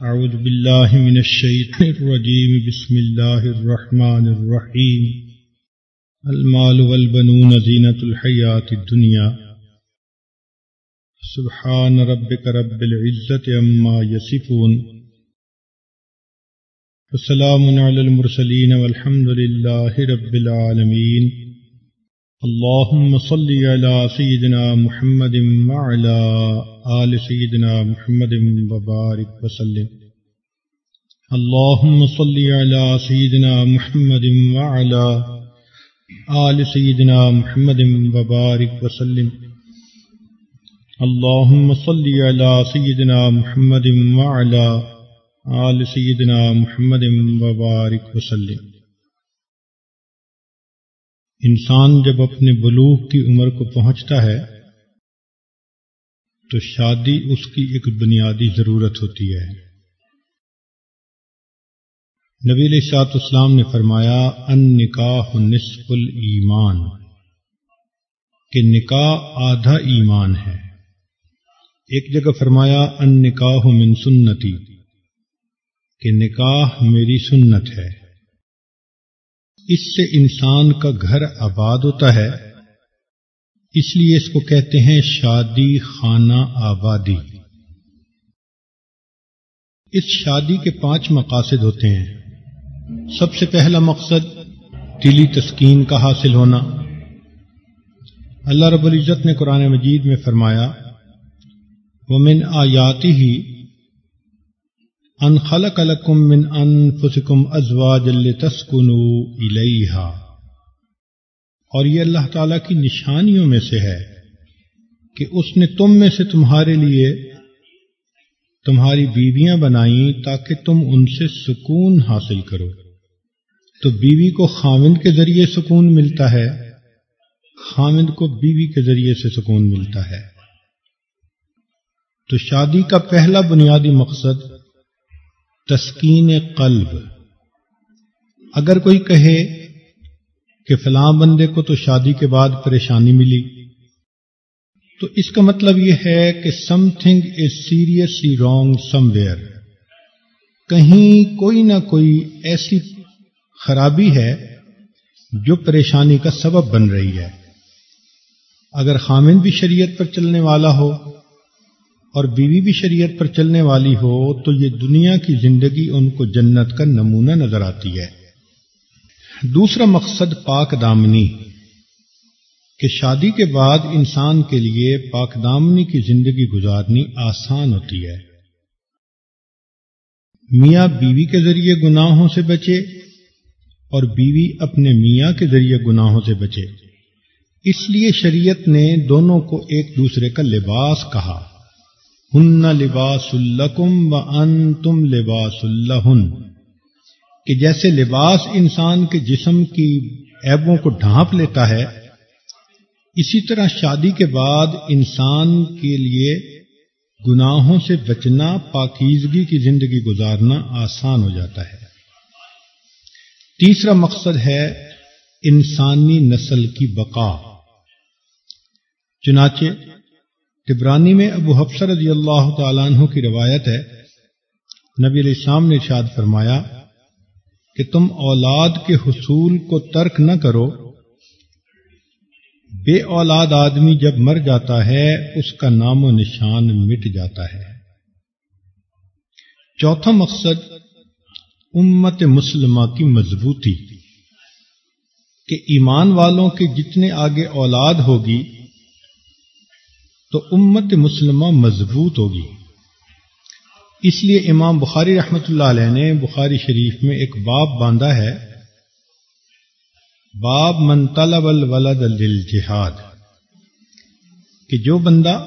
أعوذ بالله من الشيطان الرجيم. بسم الله الرحمن الرحيم. المال والبنون زينة الحياة الدنيا. سبحان ربك رب العزة عما يصفون. وسلام على المرسلين والحمد لله رب العالمين. اللهم صل على سيدنا محمد وعلى آل سيدنا محمد وبارك وسلم۔ اللهم صل على سيدنا محمد وعلى آل سيدنا محمد وبارك وسلم۔ اللهم صل على سيدنا محمد وعلى آل سيدنا محمد وبارك وسلم۔ انسان جب اپنے بلوغ کی عمر کو پہنچتا ہے تو شادی اس کی ایک بنیادی ضرورت ہوتی ہے۔ نبی علیہ سات اسلام نے فرمایا ان نکاح نصف الایمان، کہ نکاح آدھا ایمان ہے۔ ایک جگہ فرمایا ان نکاح من سنتی، کہ نکاح میری سنت ہے۔ اس سے انسان کا گھر آباد ہوتا ہے۔ اس لیے اس کو کہتے ہیں شادی خانہ آبادی۔ اس شادی کے پانچ مقاصد ہوتے ہیں۔ سب سے پہلا مقصد، دلی تسکین کا حاصل ہونا۔ اللہ رب العزت نے قرآن مجید میں فرمایا وہ من آیاتی ہی ان خلق لکم من انفسکم ازواج لتسکنوا الیہا اور یہ اللہ تعالی کی نشانیوں میں سے ہے کہ اس نے تم میں سے تمہارے لیے تمہاری بیویاں بنائیں تاکہ تم ان سے سکون حاصل کرو۔ تو بیوی کو خامند کے ذریعے سکون ملتا ہے خامند کو بیوی کے ذریعے سے سکون ملتا ہے۔ تو شادی کا پہلا بنیادی مقصد تسکین قلب۔ اگر کوئی کہے کہ فلاں بندے کو تو شادی کے بعد پریشانی ملی۔ تو اس کا مطلب یہ ہے کہ something is seriously wrong somewhere کہیں کوئی نہ کوئی ایسی خرابی ہے جو پریشانی کا سبب بن رہی ہے۔ اگر خامن بھی شریعت پر چلنے والا ہو اور بیوی بھی شریعت پر چلنے والی ہو تو یہ دنیا کی زندگی ان کو جنت کا نمونہ نظر آتی ہے۔ دوسرا مقصد پاک دامنی، کہ شادی کے بعد انسان کے لیے پاک دامنی کی زندگی گزارنی آسان ہوتی ہے۔ میاں بیوی کے ذریعے گناہوں سے بچے اور بیوی اپنے میاں کے ذریعے گناہوں سے بچے۔ اس لیے شریعت نے دونوں کو ایک دوسرے کا لباس کہا۔ ہن لباس الکم و ان تم لباس اللہ کہ جیسے لباس انسان کے جسم کی ایبوں کو ڈھانپ لیتا ہے، اسی طرح شادی کے بعد انسان کے لیے گناہوں سے بچنا، پاکیزگی کی زندگی گزارنا آسان ہو جاتا ہے۔ تیسرا مقصد ہے انسانی نسل کی بقا۔ چنانچہ تبرانی میں ابو حفصر رضی اللہ تعالیٰ عنہ کی روایت ہے، نبی علیہ السلام نے ارشاد فرمایا کہ تم اولاد کے حصول کو ترک نہ کرو۔ بے اولاد آدمی جب مر جاتا ہے، اس کا نام و نشان مٹ جاتا ہے۔ چوتھا مقصد امت مسلمہ کی مضبوطی۔ کہ ایمان والوں کے جتنے آگے اولاد ہوگی، تو امت مسلمہ مضبوط ہوگی۔ اس لیے امام بخاری رحمۃ اللہ علیہ نے بخاری شریف میں ایک باب باندھا ہے۔ باب من طلب الولد للجہاد۔ کہ جو بندہ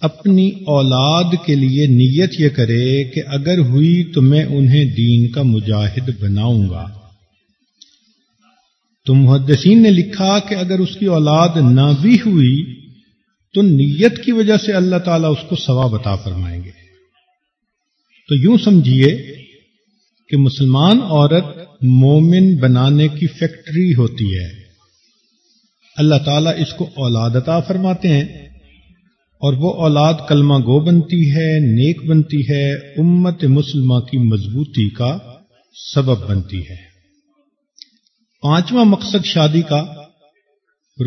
اپنی اولاد کے لیے نیت یہ کرے کہ اگر ہوئی تو میں انہیں دین کا مجاہد بناؤں گا۔ تو محدثین نے لکھا کہ اگر اس کی اولاد نہ بھی ہوئی تو نیت کی وجہ سے اللہ تعالیٰ اس کو سوا بتا فرمائیں گے۔ تو یوں سمجھیے کہ مسلمان عورت مومن بنانے کی فیکٹری ہوتی ہے۔ اللہ تعالیٰ اس کو اولاد عطا فرماتے ہیں اور وہ اولاد کلمہ گو بنتی ہے، نیک بنتی ہے، امت مسلمہ کی مضبوطی کا سبب بنتی ہے۔ پانچواں مقصد شادی کا،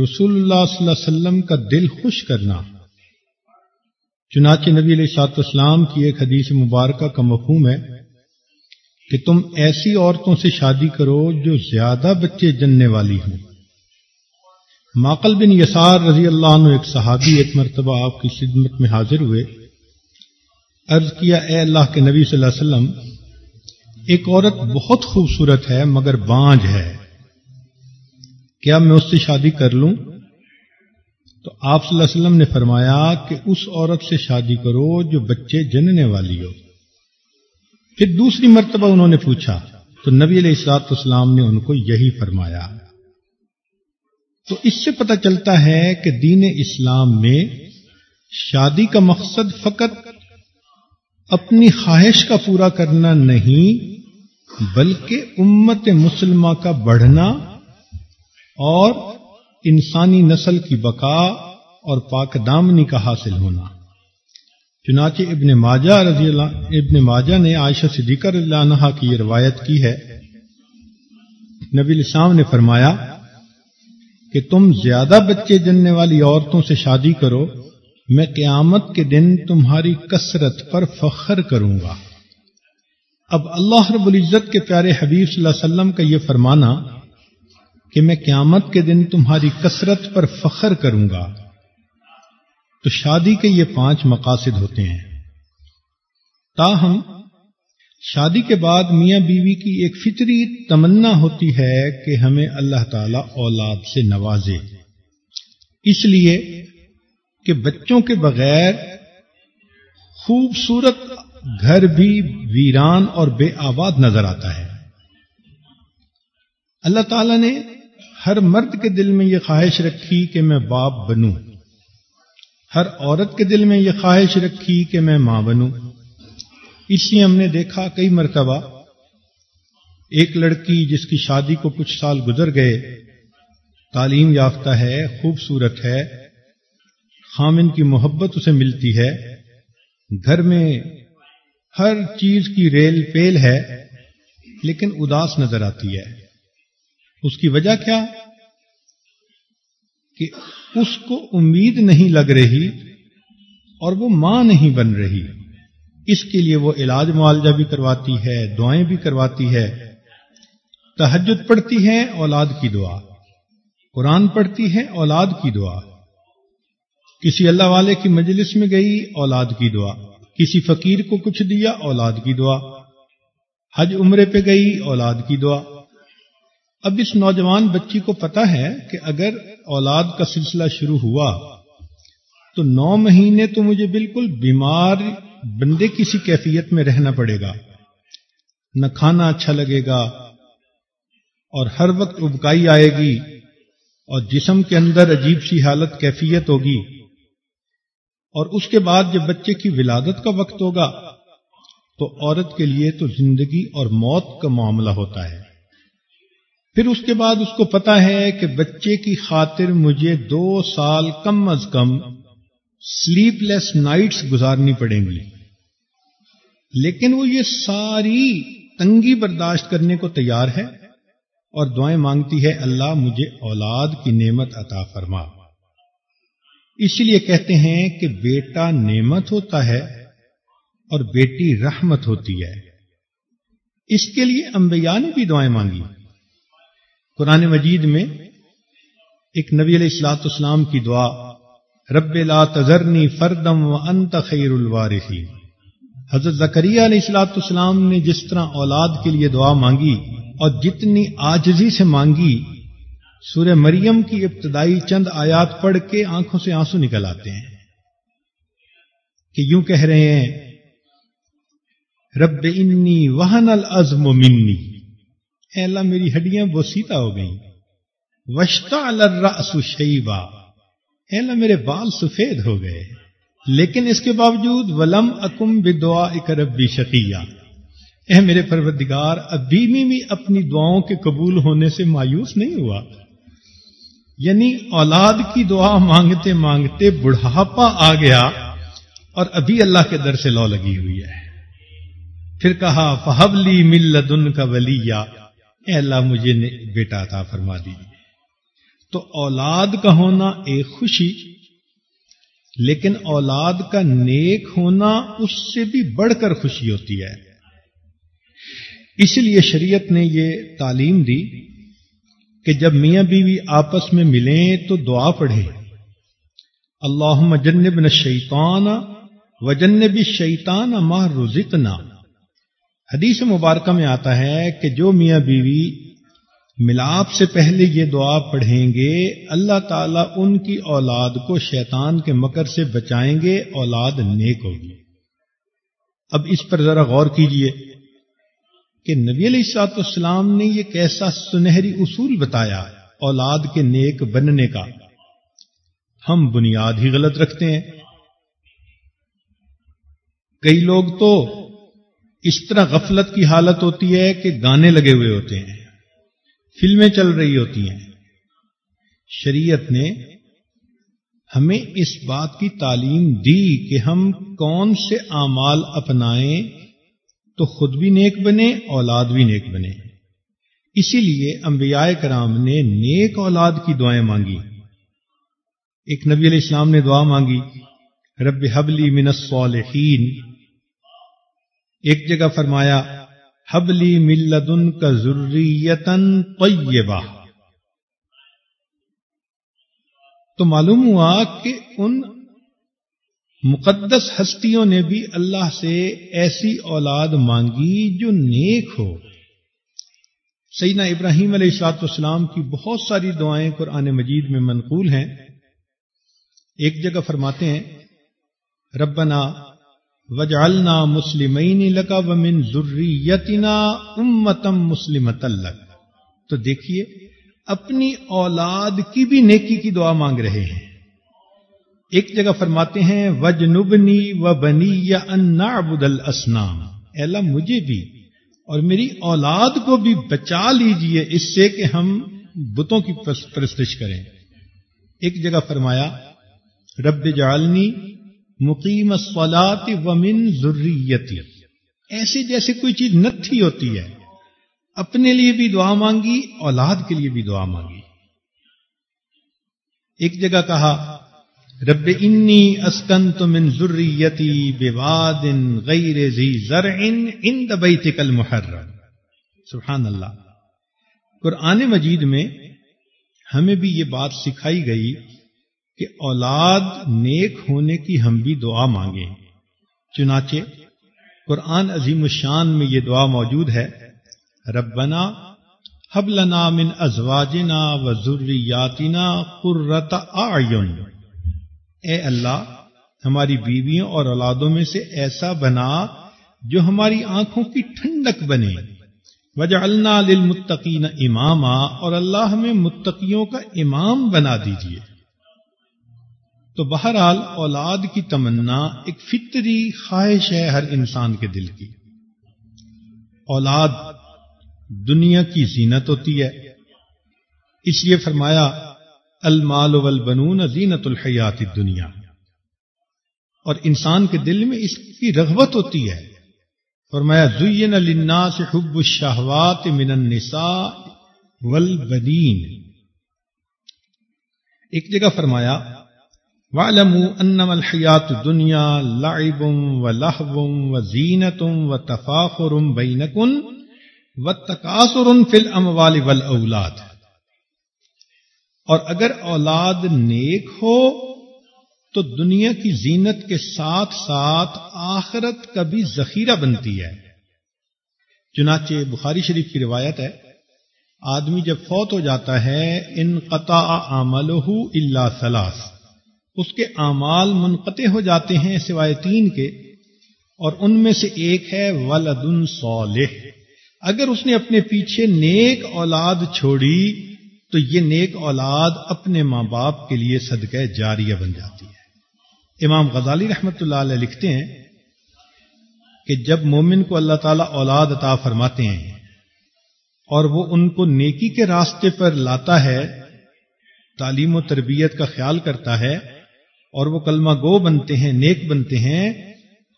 رسول اللہ صلی اللہ علیہ وسلم کا دل خوش کرنا۔ چنانچہ نبی علیہ سات اسلام کی ایک حدیث مبارکہ کا مفہوم ہے کہ تم ایسی عورتوں سے شادی کرو جو زیادہ بچے جننے والی ہوں۔ ماقل بن یسار رضی اللہ عنہ ایک صحابی ایک مرتبہ آپ کی خدمت میں حاضر ہوئے۔ عرض کیا، اے اللہ کے نبی صلی اللہ علیہ وسلم، ایک عورت بہت خوبصورت ہے مگر بانج ہے۔ کیا میں اس سے شادی کر لوں؟ تو آپ صلی اللہ علیہ وسلم نے فرمایا کہ اس عورت سے شادی کرو جو بچے جننے والی ہو۔ پھر دوسری مرتبہ انہوں نے پوچھا، تو نبی علیہ السلاط اسلام نے ان کو یہی فرمایا۔ تو اس سے پتہ چلتا ہے کہ دین اسلام میں شادی کا مقصد فقط اپنی خواہش کا پورا کرنا نہیں، بلکہ امت مسلمہ کا بڑھنا اور انسانی نسل کی بقا اور پاک دامنی کا حاصل ہونا۔ چنانچہ ابن ماجہ رضی اللہ ابن ماجہ نے عائشہ صدیقہ رضی اللہ عنہ کی یہ روایت کی ہے۔ نبی الاسلام نے فرمایا کہ تم زیادہ بچے جننے والی عورتوں سے شادی کرو، میں قیامت کے دن تمہاری کثرت پر فخر کروں گا۔ اب اللہ رب العزت کے پیارے حبیب صلی اللہ علیہ وسلم کا یہ فرمانا کہ میں قیامت کے دن تمہاری کثرت پر فخر کروں گا۔ تو شادی کے یہ پانچ مقاصد ہوتے ہیں۔ تاہم، شادی کے بعد میاں بیوی کی ایک فطری تمنا ہوتی ہے کہ ہمیں اللہ تعالی اولاد سے نوازے۔ اس لیے کہ بچوں کے بغیر خوبصورت گھر بھی ویران اور بے آباد نظر آتا ہے۔ اللہ تعالی نے ہر مرد کے دل میں یہ خواہش رکھی کہ میں باپ بنوں۔ ہر عورت کے دل میں یہ خواہش رکھی کہ میں ماں بنوں۔ اس لیے ہم نے دیکھا کئی مرتبہ ایک لڑکی جس کی شادی کو کچھ سال گزر گئے، تعلیم یافتہ ہے، خوبصورت ہے، خامن کی محبت اسے ملتی ہے۔ گھر میں ہر چیز کی ریل پیل ہے، لیکن اداس نظر آتی ہے۔ اس کی وجہ کیا؟ کہ اس کو امید نہیں لگ رہی اور وہ ماں نہیں بن رہی۔ اس کے لیے وہ علاج معالجہ بھی کرواتی ہے، دعائیں بھی کرواتی ہے۔ تحجد پڑھتی ہے، اولاد کی دعا۔ قرآن پڑھتی ہے، اولاد کی دعا۔ کسی اللہ والے کی مجلس میں گئی، اولاد کی دعا۔ کسی فقیر کو کچھ دیا، اولاد کی دعا۔ حج عمرے پہ گئی، اولاد کی دعا۔ اب اس نوجوان بچی کو پتا ہے کہ اگر اولاد کا سلسلہ شروع ہوا تو نو مہینے تو مجھے بالکل بیمار بندے کسی کیفیت میں رہنا پڑے گا۔ نہ کھانا اچھا لگے گا اور ہر وقت ابکائی آئے گی اور جسم کے اندر عجیب سی حالت کیفیت ہوگی اور اس کے بعد جب بچے کی ولادت کا وقت ہوگا تو عورت کے لیے تو زندگی اور موت کا معاملہ ہوتا ہے۔ پھر اس کے بعد اس کو پتا ہے کہ بچے کی خاطر مجھے دو سال کم از کم سلیپ لیس نائٹس گزارنی پڑیں گی۔ لیکن وہ یہ ساری تنگی برداشت کرنے کو تیار ہے اور دعائیں مانگتی ہے، اللہ مجھے اولاد کی نعمت عطا فرما۔ اس لیے کہتے ہیں کہ بیٹا نعمت ہوتا ہے اور بیٹی رحمت ہوتی ہے۔ اس کے لیے انبیاء نے بھی دعائیں مانگی۔ قرآن مجید میں ایک نبی علیہ السلاط اسلام کی دعا، رب لا تذرنی فردم و انت خیر الوارثین۔ حضرت زکریہ علیہ السلاط اسلام نے جس طرح اولاد کے لیے دعا مانگی اور جتنی آجزی سے مانگی، سورہ مریم کی ابتدائی چند آیات پڑھ کے آنکھوں سے آنسو نکل آتے ہیں کہ یوں کہہ رہے ہیں، رب انی وہن العزم منی۔ اے اللہ، میری ہڈیاں بوسیتا ہو گئیں۔ وشتا الراس شیبا۔ اے اللہ، میرے بال سفید ہو گئے۔ لیکن اس کے باوجود ولم اکم بدعا اکربی شقیہ۔ اے میرے پروردگار، ابھی بھی اپنی دعاؤں کے قبول ہونے سے مایوس نہیں ہوا۔ یعنی اولاد کی دعا مانگتے مانگتے بڑھاپا آ گیا اور ابھی اللہ کے در سے لو لگی ہوئی ہے۔ پھر کہا فہبلی ملدن کا ولی اے اللہ مجھے بیٹا تھا فرما دیجیے تو اولاد کا ہونا ایک خوشی، لیکن اولاد کا نیک ہونا اس سے بھی بڑھ کر خوشی ہوتی ہے۔ اس لیے شریعت نے یہ تعلیم دی کہ جب میاں بیوی آپس میں ملیں تو دعا پڑھے اللہ جنب نہ شیطان و جنب شیطان ماہ رزقنا۔ حدیث مبارکہ میں آتا ہے کہ جو میاں بیوی ملاپ سے پہلے یہ دعا پڑھیں گے، اللہ تعالیٰ ان کی اولاد کو شیطان کے مکر سے بچائیں گے، اولاد نیک ہوگی۔ اب اس پر ذرا غور کیجیے کہ نبی علیہ السلاط اسلام نے یہ کیسا سنہری اصول بتایا اولاد کے نیک بننے کا۔ ہم بنیاد ہی غلط رکھتے ہیں۔ کئی لوگ تو اس طرح غفلت کی حالت ہوتی ہے کہ گانے لگے ہوئے ہوتے ہیں، فلمیں چل رہی ہوتی ہیں۔ شریعت نے ہمیں اس بات کی تعلیم دی کہ ہم کون سے اعمال اپنائیں تو خود بھی نیک بنے اولاد بھی نیک بنے اسی لیے انبیاء کرام نے نیک اولاد کی دعائیں مانگی۔ ایک نبی علیہ السلام نے دعا مانگی، رب حبلی من الصالحین ایک جگہ فرمایا حبلی ملدن کا ضروریتن طیبہ. تو معلوم ہوا کہ ان مقدس ہستیوں نے بھی اللہ سے ایسی اولاد مانگی جو نیک ہو۔ سیدنا ابراہیم علیہ السلاط والسلام کی بہت ساری دعائیں قرآن مجید میں منقول ہیں۔ ایک جگہ فرماتے ہیں، ربنا وجعلنا مسلمین لکا ومن ذریتنا امتم مسلمت لک تو دیکھیے، اپنی اولاد کی بھی نیکی کی دعا مانگ رہے ہیں۔ ایک جگہ فرماتے ہیں وجنبنی و بنی یا انعبد الاسنام اللہ، مجھے بھی اور میری اولاد کو بھی بچا لیجیے اس سے کہ ہم بتوں کی پرستش کریں۔ ایک جگہ فرمایا، رب جعلنی مقیم سولاد ومن ضروریت ایسے جیسے کوئی چیز نتھی ہوتی ہے، اپنے لیے بھی دعا مانگی، اولاد کے لیے بھی دعا مانگی۔ ایک جگہ کہا، رب انی اسکن من ضروریتی بے واد غیر زی زر ان دبئی تکل سبحان اللہ۔ قرآن مجید میں ہمیں بھی یہ بات سکھائی گئی کہ اولاد نیک ہونے کی ہم بھی دعا مانگیں۔ چنانچہ قرآن عظیم الشان میں یہ دعا موجود ہے، ربنا حب لنا من ازواجنا و ذریاتنا قرۃ اعین۔ اے اللہ، ہماری بیویوں اور اولادوں میں سے ایسا بنا جو ہماری آنکھوں کی ٹھنڈک بنے۔ وجعلنا للمتقین اماما اور اللہ ہمیں متقیوں کا امام بنا دیجیے تو بہرحال اولاد کی تمنا ایک فطری خواہش ہے ہر انسان کے دل کی۔ اولاد دنیا کی زینت ہوتی ہے۔ اس لیے فرمایا، المال والبنون زینت الحیات دنیا اور انسان کے دل میں اس کی رغبت ہوتی ہے۔ فرمایا، زین للناس حب الشہوات من النساء والبنین ایک جگہ فرمایا وَعْلَمُوا أَنَّمَا الْحَيَاةُ الدُّنْيَا لَعِبٌ وَلَهْوٌ وَزِينَةٌ وَتَفَاخُرٌ بَيْنَكُمْ وَالتَّكَاثُرٌ فِي الْأَمْوَالِ وَالْأَوْلَادِ اور اگر اولاد نیک ہو، تو دنیا کی زینت کے ساتھ ساتھ آخرت کا بھی ذخیرہ بنتی ہے۔ چنانچہ بخاری شریف کی روایت ہے، آدمی جب فوت ہو جاتا ہے ان قطع عملہ الا ثلاث۔ اس کے اعمال منقطع ہو جاتے ہیں سوائے تین کے، اور ان میں سے ایک ہے ولدن صالح۔ اگر اس نے اپنے پیچھے نیک اولاد چھوڑی، تو یہ نیک اولاد اپنے ماں باپ کے لیے صدقہ جاریہ بن جاتی ہے۔ امام غزالی رحمت اللہ علیہ لکھتے ہیں کہ جب مومن کو اللہ تعالی اولاد عطا فرماتے ہیں اور وہ ان کو نیکی کے راستے پر لاتا ہے، تعلیم و تربیت کا خیال کرتا ہے اور وہ کلمہ گو بنتے ہیں، نیک بنتے ہیں،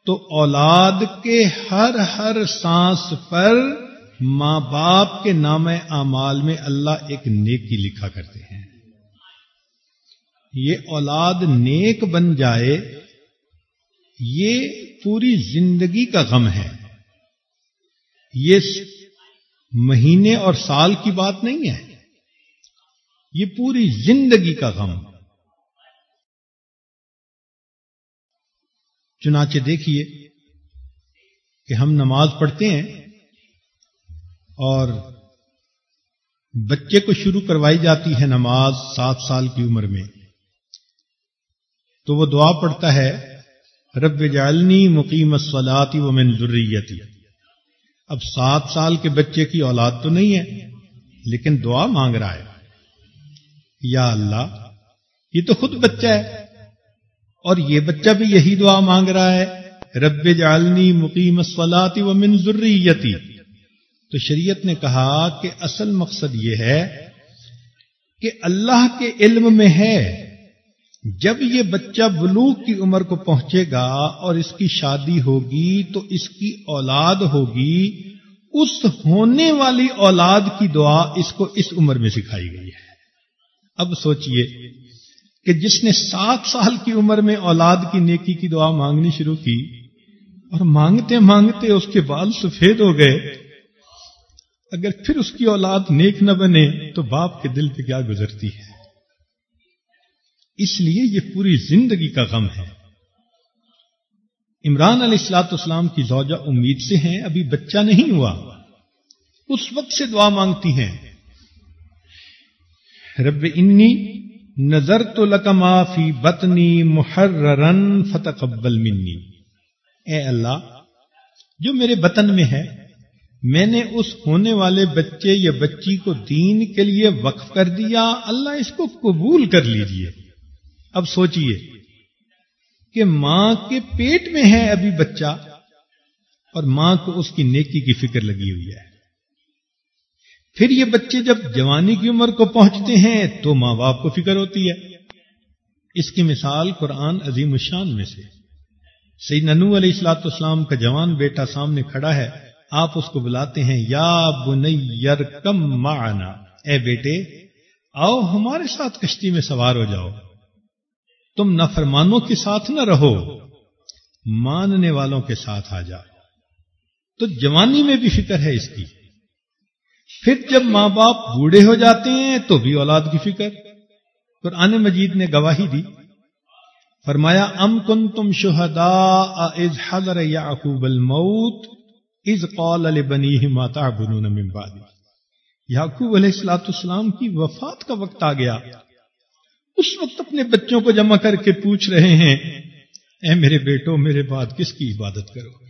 تو اولاد کے ہر ہر سانس پر ماں باپ کے نام اعمال میں اللہ ایک نیکی لکھا کرتے ہیں۔ یہ اولاد نیک بن جائے، یہ پوری زندگی کا غم ہے۔ یہ مہینے اور سال کی بات نہیں ہے، یہ پوری زندگی کا غم۔ چنانچہ دیکھیے کہ ہم نماز پڑھتے ہیں اور بچے کو شروع کروائی جاتی ہے نماز سات سال کی عمر میں، تو وہ دعا پڑھتا ہے، رب جالنی مقیم الصلاتی و من ذریتی۔ اب سات سال کے بچے کی اولاد تو نہیں ہے، لیکن دعا مانگ رہا ہے۔ یا اللہ، یہ تو خود بچہ ہے۔ اور یہ بچہ بھی یہی دعا مانگ رہا ہے، رب جالنی مقیم الصلاتی و من ذریتی۔ تو شریعت نے کہا کہ اصل مقصد یہ ہے کہ اللہ کے علم میں ہے۔ جب یہ بچہ بلوغ کی عمر کو پہنچے گا اور اس کی شادی ہوگی تو اس کی اولاد ہوگی، اس ہونے والی اولاد کی دعا اس کو اس عمر میں سکھائی گئی ہے۔ اب سوچئے کہ جس نے سات سال کی عمر میں اولاد کی نیکی کی دعا مانگنی شروع کی اور مانگتے مانگتے اس کے بال سفید ہو گئے، اگر پھر اس کی اولاد نیک نہ بنے تو باپ کے دل پہ کیا گزرتی ہے؟ اس لیے یہ پوری زندگی کا غم ہے۔ عمران علیہ السلاط اسلام کی زوجہ امید سے ہیں، ابھی بچہ نہیں ہوا۔ اس وقت سے دعا مانگتی ہیں۔ رب انی نظر تو لکما فی بتنی محررن فتقبل منی۔ اے اللہ، جو میرے بطن میں ہے، میں نے اس ہونے والے بچے یا بچی کو دین کے لیے وقف کر دیا، اللہ اس کو قبول کر لیجیے۔ اب سوچئے کہ ماں کے پیٹ میں ہے ابھی بچہ، اور ماں کو اس کی نیکی کی فکر لگی ہوئی ہے۔ پھر یہ بچے جب جوانی کی عمر کو پہنچتے ہیں تو ماں باپ کو فکر ہوتی ہے۔ اس کی مثال قرآن عظیم الشان میں سے۔ سید ننو علیہ السلاط اسلام کا جوان بیٹا سامنے کھڑا ہے۔ آپ اس کو بلاتے ہیں، یا بنیر کم معنا اے بیٹے، آؤ ہمارے ساتھ کشتی میں سوار ہو جاؤ۔ تم نفرمانوں کے ساتھ نہ رہو۔ ماننے والوں کے ساتھ آ جاؤ تو جوانی میں بھی فکر ہے اس کی۔ پھر جب ماں باپ بوڑھے ہو جاتے ہیں تو بھی اولاد کی فکر۔ قرآن مجید نے گواہی دی۔ فرمایا، ام کن تم شہدا حضر یعقوب الموت از قال علی بنی ماتا من بعد۔ یعقوب علیہ السلاۃ السلام کی وفات کا وقت آ گیا۔ اس وقت اپنے بچوں کو جمع کر کے پوچھ رہے ہیں، اے میرے بیٹوں میرے بعد کس کی عبادت کرو؟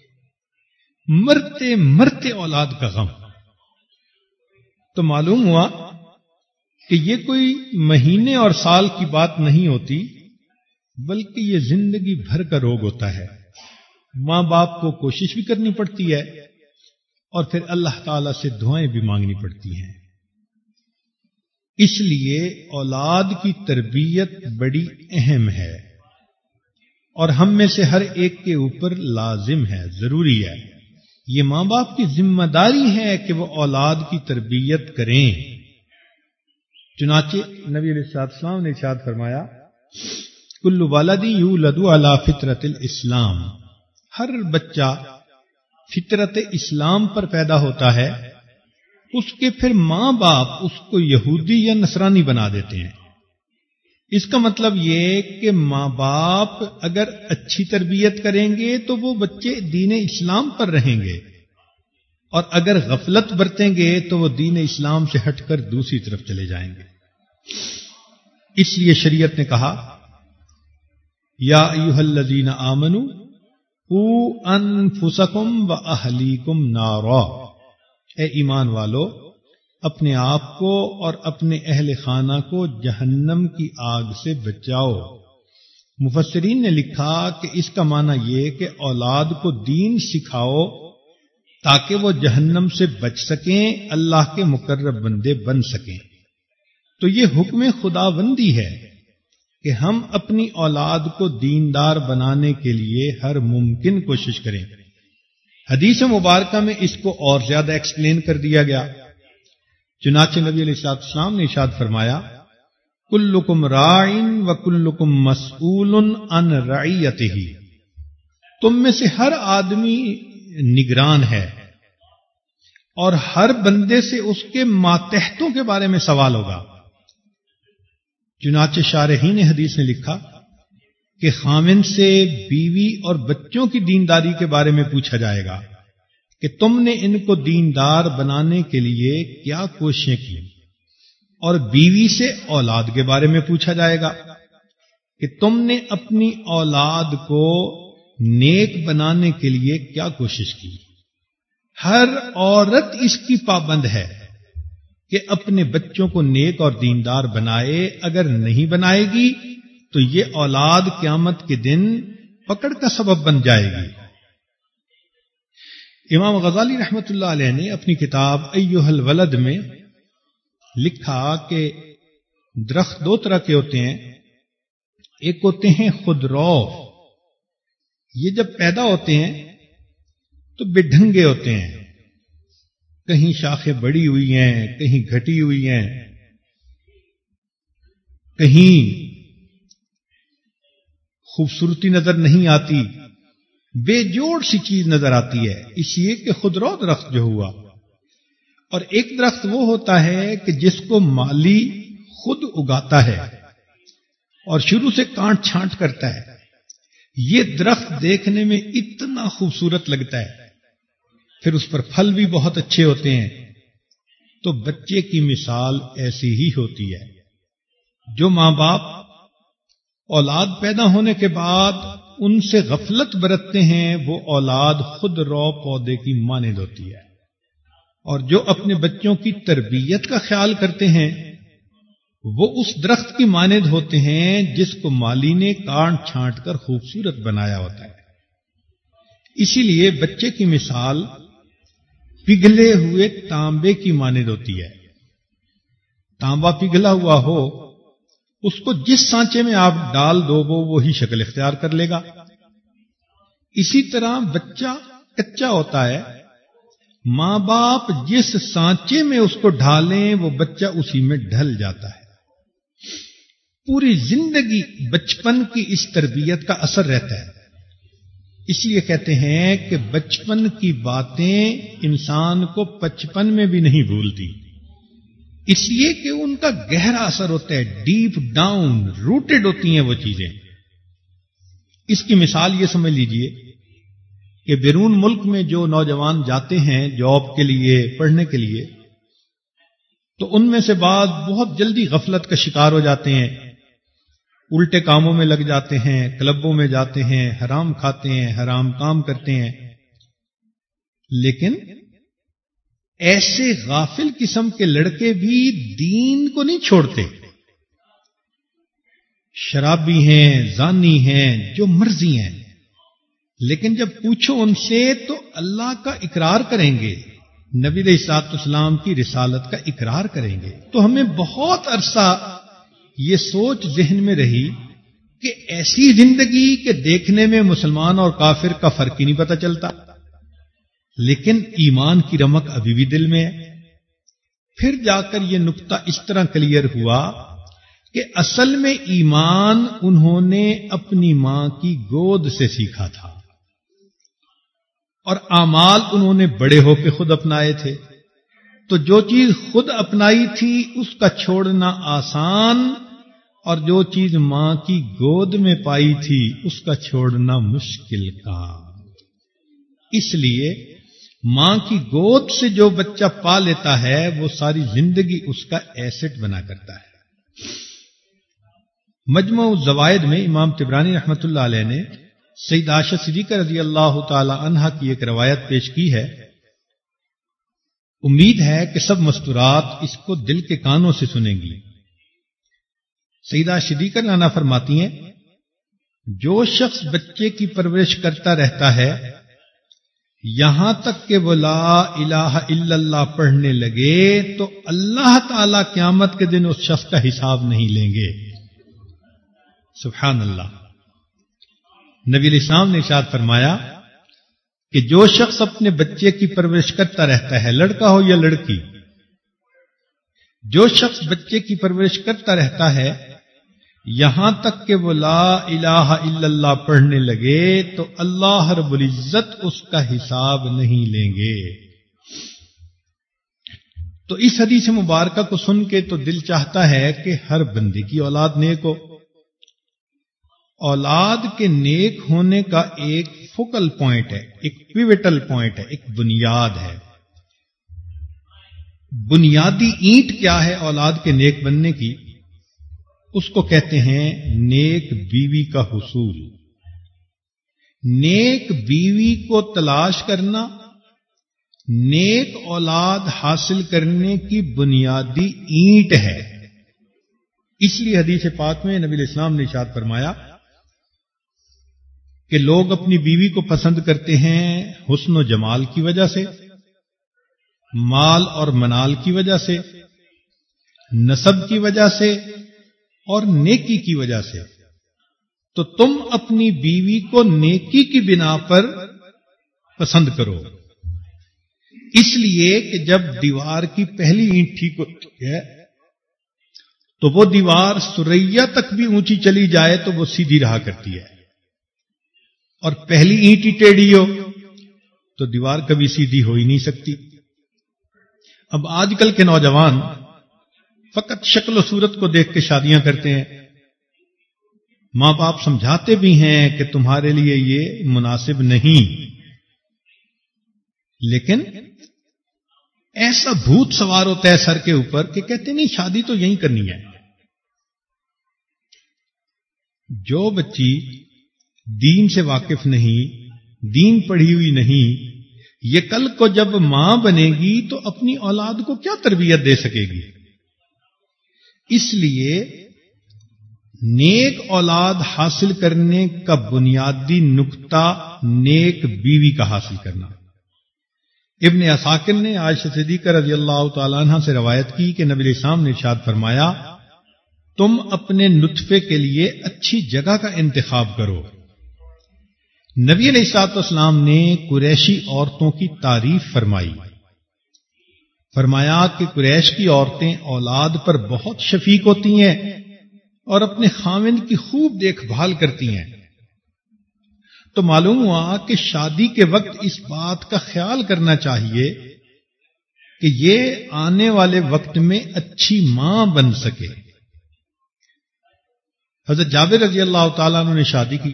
مرتے مرتے اولاد کا غم۔ تو معلوم ہوا کہ یہ کوئی مہینے اور سال کی بات نہیں ہوتی، بلکہ یہ زندگی بھر کا روگ ہوتا ہے۔ ماں باپ کو کوشش بھی کرنی پڑتی ہے اور پھر اللہ تعالی سے دعائیں بھی مانگنی پڑتی ہیں۔ اس لیے اولاد کی تربیت بڑی اہم ہے اور ہم میں سے ہر ایک کے اوپر لازم ہے، ضروری ہے۔ یہ ماں باپ کی ذمہ داری ہے کہ وہ اولاد کی تربیت کریں۔ چنانچہ نبی علیہ السلام نے ارشاد فرمایا کلو والدی یو لدو اللہ فطرت الاسلام ہر بچہ فطرت اسلام پر پیدا ہوتا ہے، اس کے پھر ماں باپ اس کو یہودی یا نصرانی بنا دیتے ہیں۔ اس کا مطلب یہ کہ ماں باپ اگر اچھی تربیت کریں گے تو وہ بچے دین اسلام پر رہیں گے۔ اور اگر غفلت برتیں گے تو وہ دین اسلام سے ہٹ کر دوسری طرف چلے جائیں گے۔ اس لیے شریعت نے کہا، یا ایوہ الذین آمنو انفسکم و اہلیکم نارا۔ اے ایمان والو اپنے آپ کو اور اپنے اہل خانہ کو جہنم کی آگ سے بچاؤ۔ مفسرین نے لکھا کہ اس کا معنی یہ کہ اولاد کو دین سکھاؤ تاکہ وہ جہنم سے بچ سکیں، اللہ کے مقرب بندے بن سکیں۔ تو یہ حکم خدا بندی ہے کہ ہم اپنی اولاد کو دیندار بنانے کے لیے ہر ممکن کوشش کریں۔ حدیث مبارکہ میں اس کو اور زیادہ ایکسپلین کر دیا گیا۔ چنانچہ نبی علیہ السلام نے اشاد فرمایا، کلکم رائن و کلکم مسئول ان رعیت ہی تم میں سے ہر آدمی نگران ہے اور ہر بندے سے اس کے ماتحتوں کے بارے میں سوال ہوگا۔ چنانچہ شارحی نے حدیث نے لکھا کہ خامن سے بیوی اور بچوں کی دینداری کے بارے میں پوچھا جائے گا۔ کہ تم نے ان کو دیندار بنانے کے لیے کیا کوششیں کی اور بیوی سے اولاد کے بارے میں پوچھا جائے گا کہ تم نے اپنی اولاد کو نیک بنانے کے لیے کیا کوشش کی۔ ہر عورت اس کی پابند ہے کہ اپنے بچوں کو نیک اور دیندار بنائے۔ اگر نہیں بنائے گی تو یہ اولاد قیامت کے دن پکڑ کا سبب بن جائے گی۔ امام غزالی رحمت اللہ علیہ نے اپنی کتاب ایوہ الولد میں لکھا کہ درخت دو طرح کے ہوتے ہیں۔ ایک ہوتے ہیں خود رو یہ جب پیدا ہوتے ہیں تو بے ڈھنگے ہوتے ہیں۔ کہیں شاخیں بڑی ہوئی ہیں، کہیں گھٹی ہوئی ہیں۔ کہیں خوبصورتی نظر نہیں آتی۔ بے جوڑ سی چیز نظر آتی ہے، اس لیے کہ خود رو درخت جو ہوا۔ اور ایک درخت وہ ہوتا ہے کہ جس کو مالی خود اگاتا ہے اور شروع سے کانٹ چھانٹ کرتا ہے۔ یہ درخت دیکھنے میں اتنا خوبصورت لگتا ہے۔ پھر اس پر پھل بھی بہت اچھے ہوتے ہیں۔ تو بچے کی مثال ایسی ہی ہوتی ہے۔ جو ماں باپ اولاد پیدا ہونے کے بعد ان سے غفلت برتتے ہیں، وہ اولاد خود رو پودے کی مانند ہوتی ہے۔ اور جو اپنے بچوں کی تربیت کا خیال کرتے ہیں، وہ اس درخت کی مانند ہوتے ہیں جس کو مالی نے کانٹ چھانٹ کر خوبصورت بنایا ہوتا ہے۔ اسی لیے بچے کی مثال، پگھلے ہوئے تانبے کی مانند ہوتی ہے۔ تانبا پگھلا ہوا ہو اس کو جس سانچے میں آپ ڈال دو گو وہی شکل اختیار کر لے گا۔ اسی طرح بچہ کچا ہوتا ہے۔ ماں باپ جس سانچے میں اس کو ڈھالیں وہ بچہ اسی میں ڈھل جاتا ہے۔ پوری زندگی بچپن کی اس تربیت کا اثر رہتا ہے۔ اس لیے کہتے ہیں کہ بچپن کی باتیں انسان کو بچپن میں بھی نہیں بھولتی۔ اس لیے کہ ان کا گہرا اثر ہوتا ہے ڈیپ ڈاؤن روٹڈ ہوتی ہیں وہ چیزیں۔ اس کی مثال یہ سمجھ لیجیے کہ بیرون ملک میں جو نوجوان جاتے ہیں جاب کے لیے، پڑھنے کے لیے، تو ان میں سے بعض بہت جلدی غفلت کا شکار ہو جاتے ہیں۔ الٹے کاموں میں لگ جاتے ہیں، کلبوں میں جاتے ہیں، حرام کھاتے ہیں، حرام کام کرتے ہیں۔ لیکن ایسے غافل قسم کے لڑکے بھی دین کو نہیں چھوڑتے۔ شرابی ہیں، زانی ہیں، جو مرضی ہیں۔ لیکن جب پوچھو ان سے تو اللہ کا اقرار کریں گے۔ نبی علیہ اسلام کی رسالت کا اقرار کریں گے۔ تو ہمیں بہت عرصہ یہ سوچ ذہن میں رہی کہ ایسی زندگی کے دیکھنے میں مسلمان اور کافر کا فرق ہی نہیں پتہ چلتا۔ لیکن ایمان کی رمک ابھی بھی دل میں ہے۔ پھر جا کر یہ نقطہ اس طرح کلیئر ہوا کہ اصل میں ایمان انہوں نے اپنی ماں کی گود سے سیکھا تھا اور امال انہوں نے بڑے ہو کے خود اپنائے تھے۔ تو جو چیز خود اپنائی تھی اس کا چھوڑنا آسان اور جو چیز ماں کی گود میں پائی تھی اس کا چھوڑنا مشکل کام۔ اس لیے ماں کی گود سے جو بچہ پا لیتا ہے، وہ ساری زندگی اس کا ایسٹ بنا کرتا ہے۔ مجموع زوائد میں امام تبرانی رحمت اللہ علیہ نے سید آشد صدیقہ رضی اللہ تعالی عنہ کی ایک روایت پیش کی ہے۔ امید ہے کہ سب مستورات اس کو دل کے کانوں سے سنیں گی۔ سیدہ شدیقر نانا فرماتی ہیں، جو شخص بچے کی پرورش کرتا رہتا ہے یہاں تک کہ وہ لا الہ الا اللہ پڑھنے لگے تو اللہ تعالی قیامت کے دن اس شخص کا حساب نہیں لیں گے۔ سبحان اللہ۔ نبی الاسلام نے اشاد فرمایا کہ جو شخص اپنے بچے کی پرورش کرتا رہتا ہے، لڑکا ہو یا لڑکی، جو شخص بچے کی پرورش کرتا رہتا ہے یہاں تک کہ وہ لا الہ الا اللہ پڑھنے لگے تو اللہ رب العزت اس کا حساب نہیں لیں گے۔ تو اس حدیث مبارکہ کو سن کے تو دل چاہتا ہے کہ ہر بندے کی اولاد نیک ہو۔ اولاد کے نیک ہونے کا ایک فوکل پوائنٹ ہے، ایک پیوٹل پوائنٹ ہے، ایک بنیاد ہے۔ بنیادی اینٹ کیا ہے اولاد کے نیک بننے کی؟ اس کو کہتے ہیں نیک بیوی کا حصول۔ نیک بیوی کو تلاش کرنا، نیک اولاد حاصل کرنے کی بنیادی اینٹ ہے۔ اس لیے حدیث پاک میں نبی الاسلام نے اشاد فرمایا کہ لوگ اپنی بیوی کو پسند کرتے ہیں حسن و جمال کی وجہ سے، مال اور منال کی وجہ سے، نصب کی وجہ سے اور نیکی کی وجہ سے۔ تو تم اپنی بیوی کو نیکی کی بنا پر پسند کرو۔ اس لیے کہ جب دیوار کی پہلی اینٹ ٹھیک ہوتی ہے، تو وہ دیوار سریا تک بھی اونچی چلی جائے تو وہ سیدھی رہا کرتی ہے۔ اور پہلی اینٹ ہی ٹیڑھی ہو، تو دیوار کبھی سیدھی ہو ہی نہیں سکتی۔ اب آج کل کے نوجوان فقط شکل و صورت کو دیکھ کے شادیاں کرتے ہیں۔ ماں باپ سمجھاتے بھی ہیں کہ تمہارے لیے یہ مناسب نہیں۔ لیکن ایسا بھوت سوار ہوتا ہے سر کے اوپر کہ کہتے نہیں شادی تو یہی کرنی ہے۔ جو بچی دین سے واقف نہیں، دین پڑھی ہوئی نہیں، یہ کل کو جب ماں بنے گی تو اپنی اولاد کو کیا تربیت دے سکے گی؟ اس لیے نیک اولاد حاصل کرنے کا بنیادی نقطہ نیک بیوی کا حاصل کرنا۔ ابن اساکر نے آج صدیقہ رضی اللہ تعالیٰ عنہ سے روایت کی کہ نبی اسلام نے ارشاد فرمایا، تم اپنے نطفے کے لیے اچھی جگہ کا انتخاب کرو۔ نبی علیہ سات اسلام نے قریشی عورتوں کی تعریف فرمائی۔ فرمایا کہ قریش کی عورتیں اولاد پر بہت شفیق ہوتی ہیں اور اپنے خامن کی خوب دیکھ بھال کرتی ہیں۔ تو معلوم ہوا کہ شادی کے وقت اس بات کا خیال کرنا چاہیے کہ یہ آنے والے وقت میں اچھی ماں بن سکے۔ حضرت جابر رضی اللہ تعالیٰ نے شادی کی۔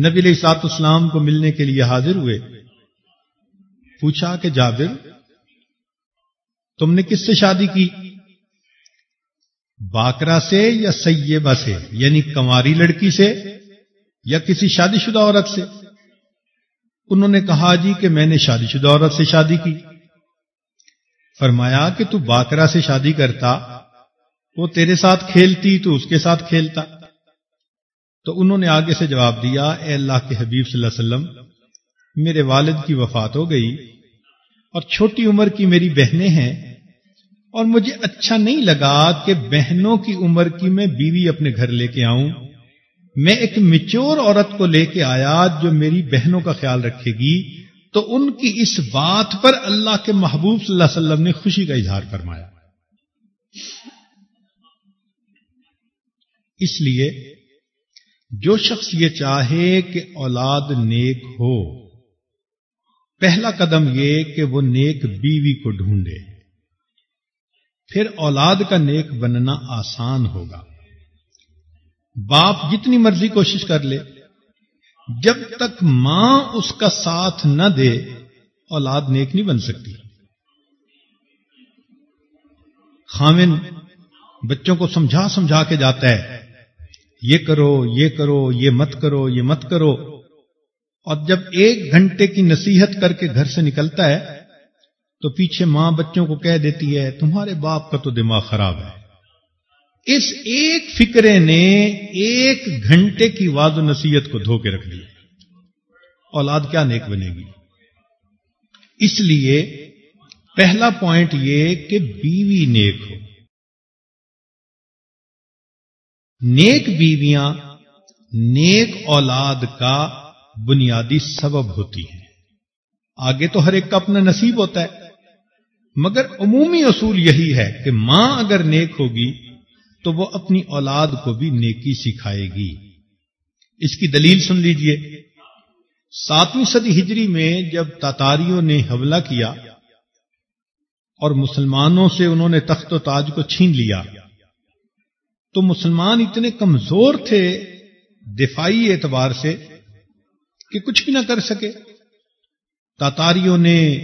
نبی علیہ سات اسلام کو ملنے کے لیے حاضر ہوئے۔ پوچھا کہ جابر تم نے کس سے شادی کی؟ باکرا سے یا سیبہ سے؟ یعنی کماری لڑکی سے یا کسی شادی شدہ عورت سے؟ انہوں نے کہا جی کہ میں نے شادی شدہ عورت سے شادی کی۔ فرمایا کہ تو باکرا سے شادی کرتا، وہ تیرے ساتھ کھیلتی، تو اس کے ساتھ کھیلتا۔ تو انہوں نے آگے سے جواب دیا، اے اللہ کے حبیب صلی اللہ علیہ وسلم، میرے والد کی وفات ہو گئی اور چھوٹی عمر کی میری بہنیں ہیں اور مجھے اچھا نہیں لگا کہ بہنوں کی عمر کی میں بیوی اپنے گھر لے کے آؤں۔ میں ایک مچور عورت کو لے کے آیا جو میری بہنوں کا خیال رکھے گی، تو ان کی اس بات پر اللہ کے محبوب صلی اللہ علیہ وسلم نے خوشی کا اظہار فرمایا۔ اس لیے جو شخص یہ چاہے کہ اولاد نیک ہو پہلا قدم یہ کہ وہ نیک بیوی کو ڈھونڈے۔ پھر اولاد کا نیک بننا آسان ہوگا۔ باپ جتنی مرضی کوشش کر لے۔ جب تک ماں اس کا ساتھ نہ دے، اولاد نیک نہیں بن سکتی۔ خامن، بچوں کو سمجھا سمجھا کے جاتا ہے۔ یہ کرو یہ کرو، یہ مت کرو، یہ مت کرو۔ اور جب ایک گھنٹے کی نصیحت کر کے گھر سے نکلتا ہے، تو پیچھے ماں بچوں کو کہہ دیتی ہے، تمہارے باپ کا تو دماغ خراب ہے۔ اس ایک فکرے نے ایک گھنٹے کی واض و نصیحت کو دھو کے رکھ دیا اولاد کیا نیک بنے گی۔ اس لیے پہلا پوائنٹ یہ کہ بیوی نیک ہو۔ نیک بیویاں نیک اولاد کا بنیادی سبب ہوتی ہیں۔ آگے تو ہر ایک کا اپنا نصیب ہوتا ہے۔ مگر عمومی اصول یہی ہے کہ ماں اگر نیک ہوگی تو وہ اپنی اولاد کو بھی نیکی سکھائے گی۔ اس کی دلیل سن لیجیے۔ ساتویں صدی ہجری میں جب تاتاریوں نے حملہ کیا اور مسلمانوں سے انہوں نے تخت و تاج کو چھین لیا، تو مسلمان اتنے کمزور تھے دفاعی اعتبار سے کہ کچھ بھی نہ کر سکے۔ تاتاریوں نے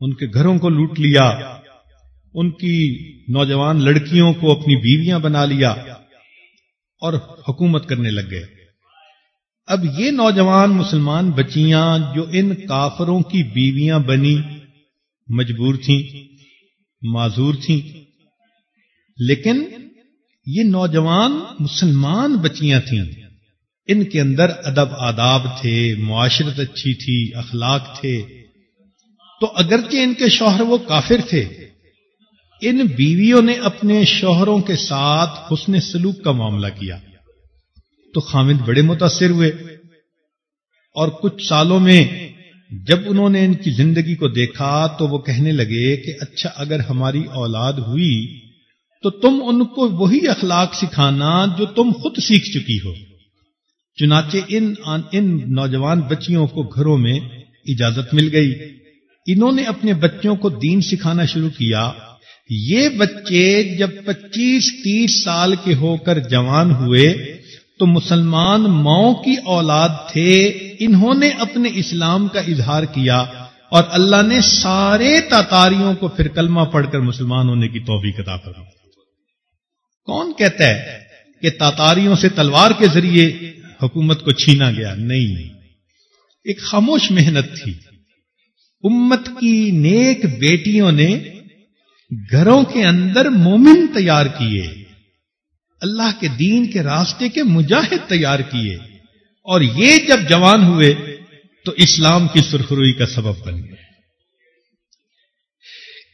ان کے گھروں کو لوٹ لیا، ان کی نوجوان لڑکیوں کو اپنی بیویاں بنا لیا اور حکومت کرنے لگ گئے۔ اب یہ نوجوان مسلمان بچیاں جو ان کافروں کی بیویاں بنی، مجبور تھیں، معذور تھیں۔ لیکن یہ نوجوان مسلمان بچیاں تھیں۔ ان کے اندر ادب آداب تھے، معاشرت اچھی تھی، اخلاق تھے۔ تو اگرچہ ان کے شوہر وہ کافر تھے، ان بیویوں نے اپنے شوہروں کے ساتھ حسن سلوک کا معاملہ کیا۔ تو خامد بڑے متاثر ہوئے۔ اور کچھ سالوں میں جب انہوں نے ان کی زندگی کو دیکھا تو وہ کہنے لگے کہ اچھا اگر ہماری اولاد ہوئی تو تم ان کو وہی اخلاق سکھانا جو تم خود سیکھ چکی ہو۔ چنانچہ ان ان نوجوان بچیوں کو گھروں میں اجازت مل گئی۔ انہوں نے اپنے بچوں کو دین سکھانا شروع کیا۔ یہ بچے جب پچیس تیس سال کے ہو کر جوان ہوئے تو مسلمان ماؤں کی اولاد تھے۔ انہوں نے اپنے اسلام کا اظہار کیا اور اللہ نے سارے تاتاریوں کو پھر کلمہ پڑھ کر مسلمان ہونے کی توفیق عطا فرمائی۔ کون کہتا ہے کہ تاتاریوں سے تلوار کے ذریعے حکومت کو چھینا گیا۔ نہیں۔ ایک خاموش محنت تھی۔ امت کی نیک بیٹیوں نے گھروں کے اندر مومن تیار کیے۔ اللہ کے دین کے راستے کے مجاہد تیار کیے۔ اور یہ جب جوان ہوئے تو اسلام کی سرخروئی کا سبب بن گئے۔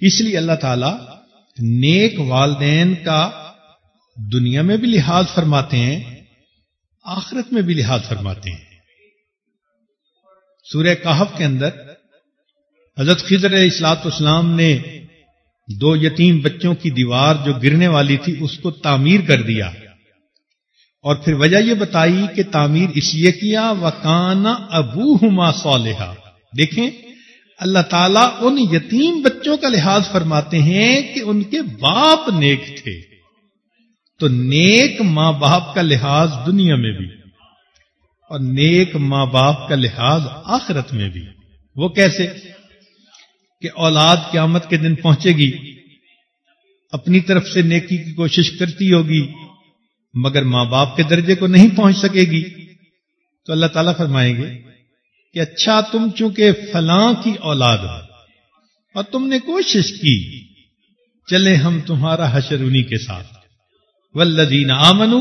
اس لیے اللہ تعالی نیک والدین کا دنیا میں بھی لحاظ فرماتے ہیں آخرت میں بھی لحاظ فرماتے ہیں۔ سورہ کہف کے اندر حضرت خضر اصلاط اسلام نے دو یتیم بچوں کی دیوار جو گرنے والی تھی اس کو تعمیر کر دیا۔ اور پھر وجہ یہ بتائی کہ تعمیر اس لیے کیا وکانا ابو ہما صالحہ دیکھیں، اللہ تعالیٰ ان یتیم بچوں کا لحاظ فرماتے ہیں کہ ان کے باپ نیک تھے۔ تو نیک ماں باپ کا لحاظ دنیا میں بھی اور نیک ماں باپ کا لحاظ آخرت میں بھی۔ وہ کیسے؟ کہ اولاد قیامت کے دن پہنچے گی، اپنی طرف سے نیکی کی کوشش کرتی ہوگی، مگر ماں باپ کے درجے کو نہیں پہنچ سکے گی۔ تو اللہ تعالیٰ فرمائیں گے کہ اچھا تم چونکہ فلاں کی اولاد ہو اور تم نے کوشش کی چلے ہم تمہارا حشر انہی کے ساتھ۔ ولدین آمن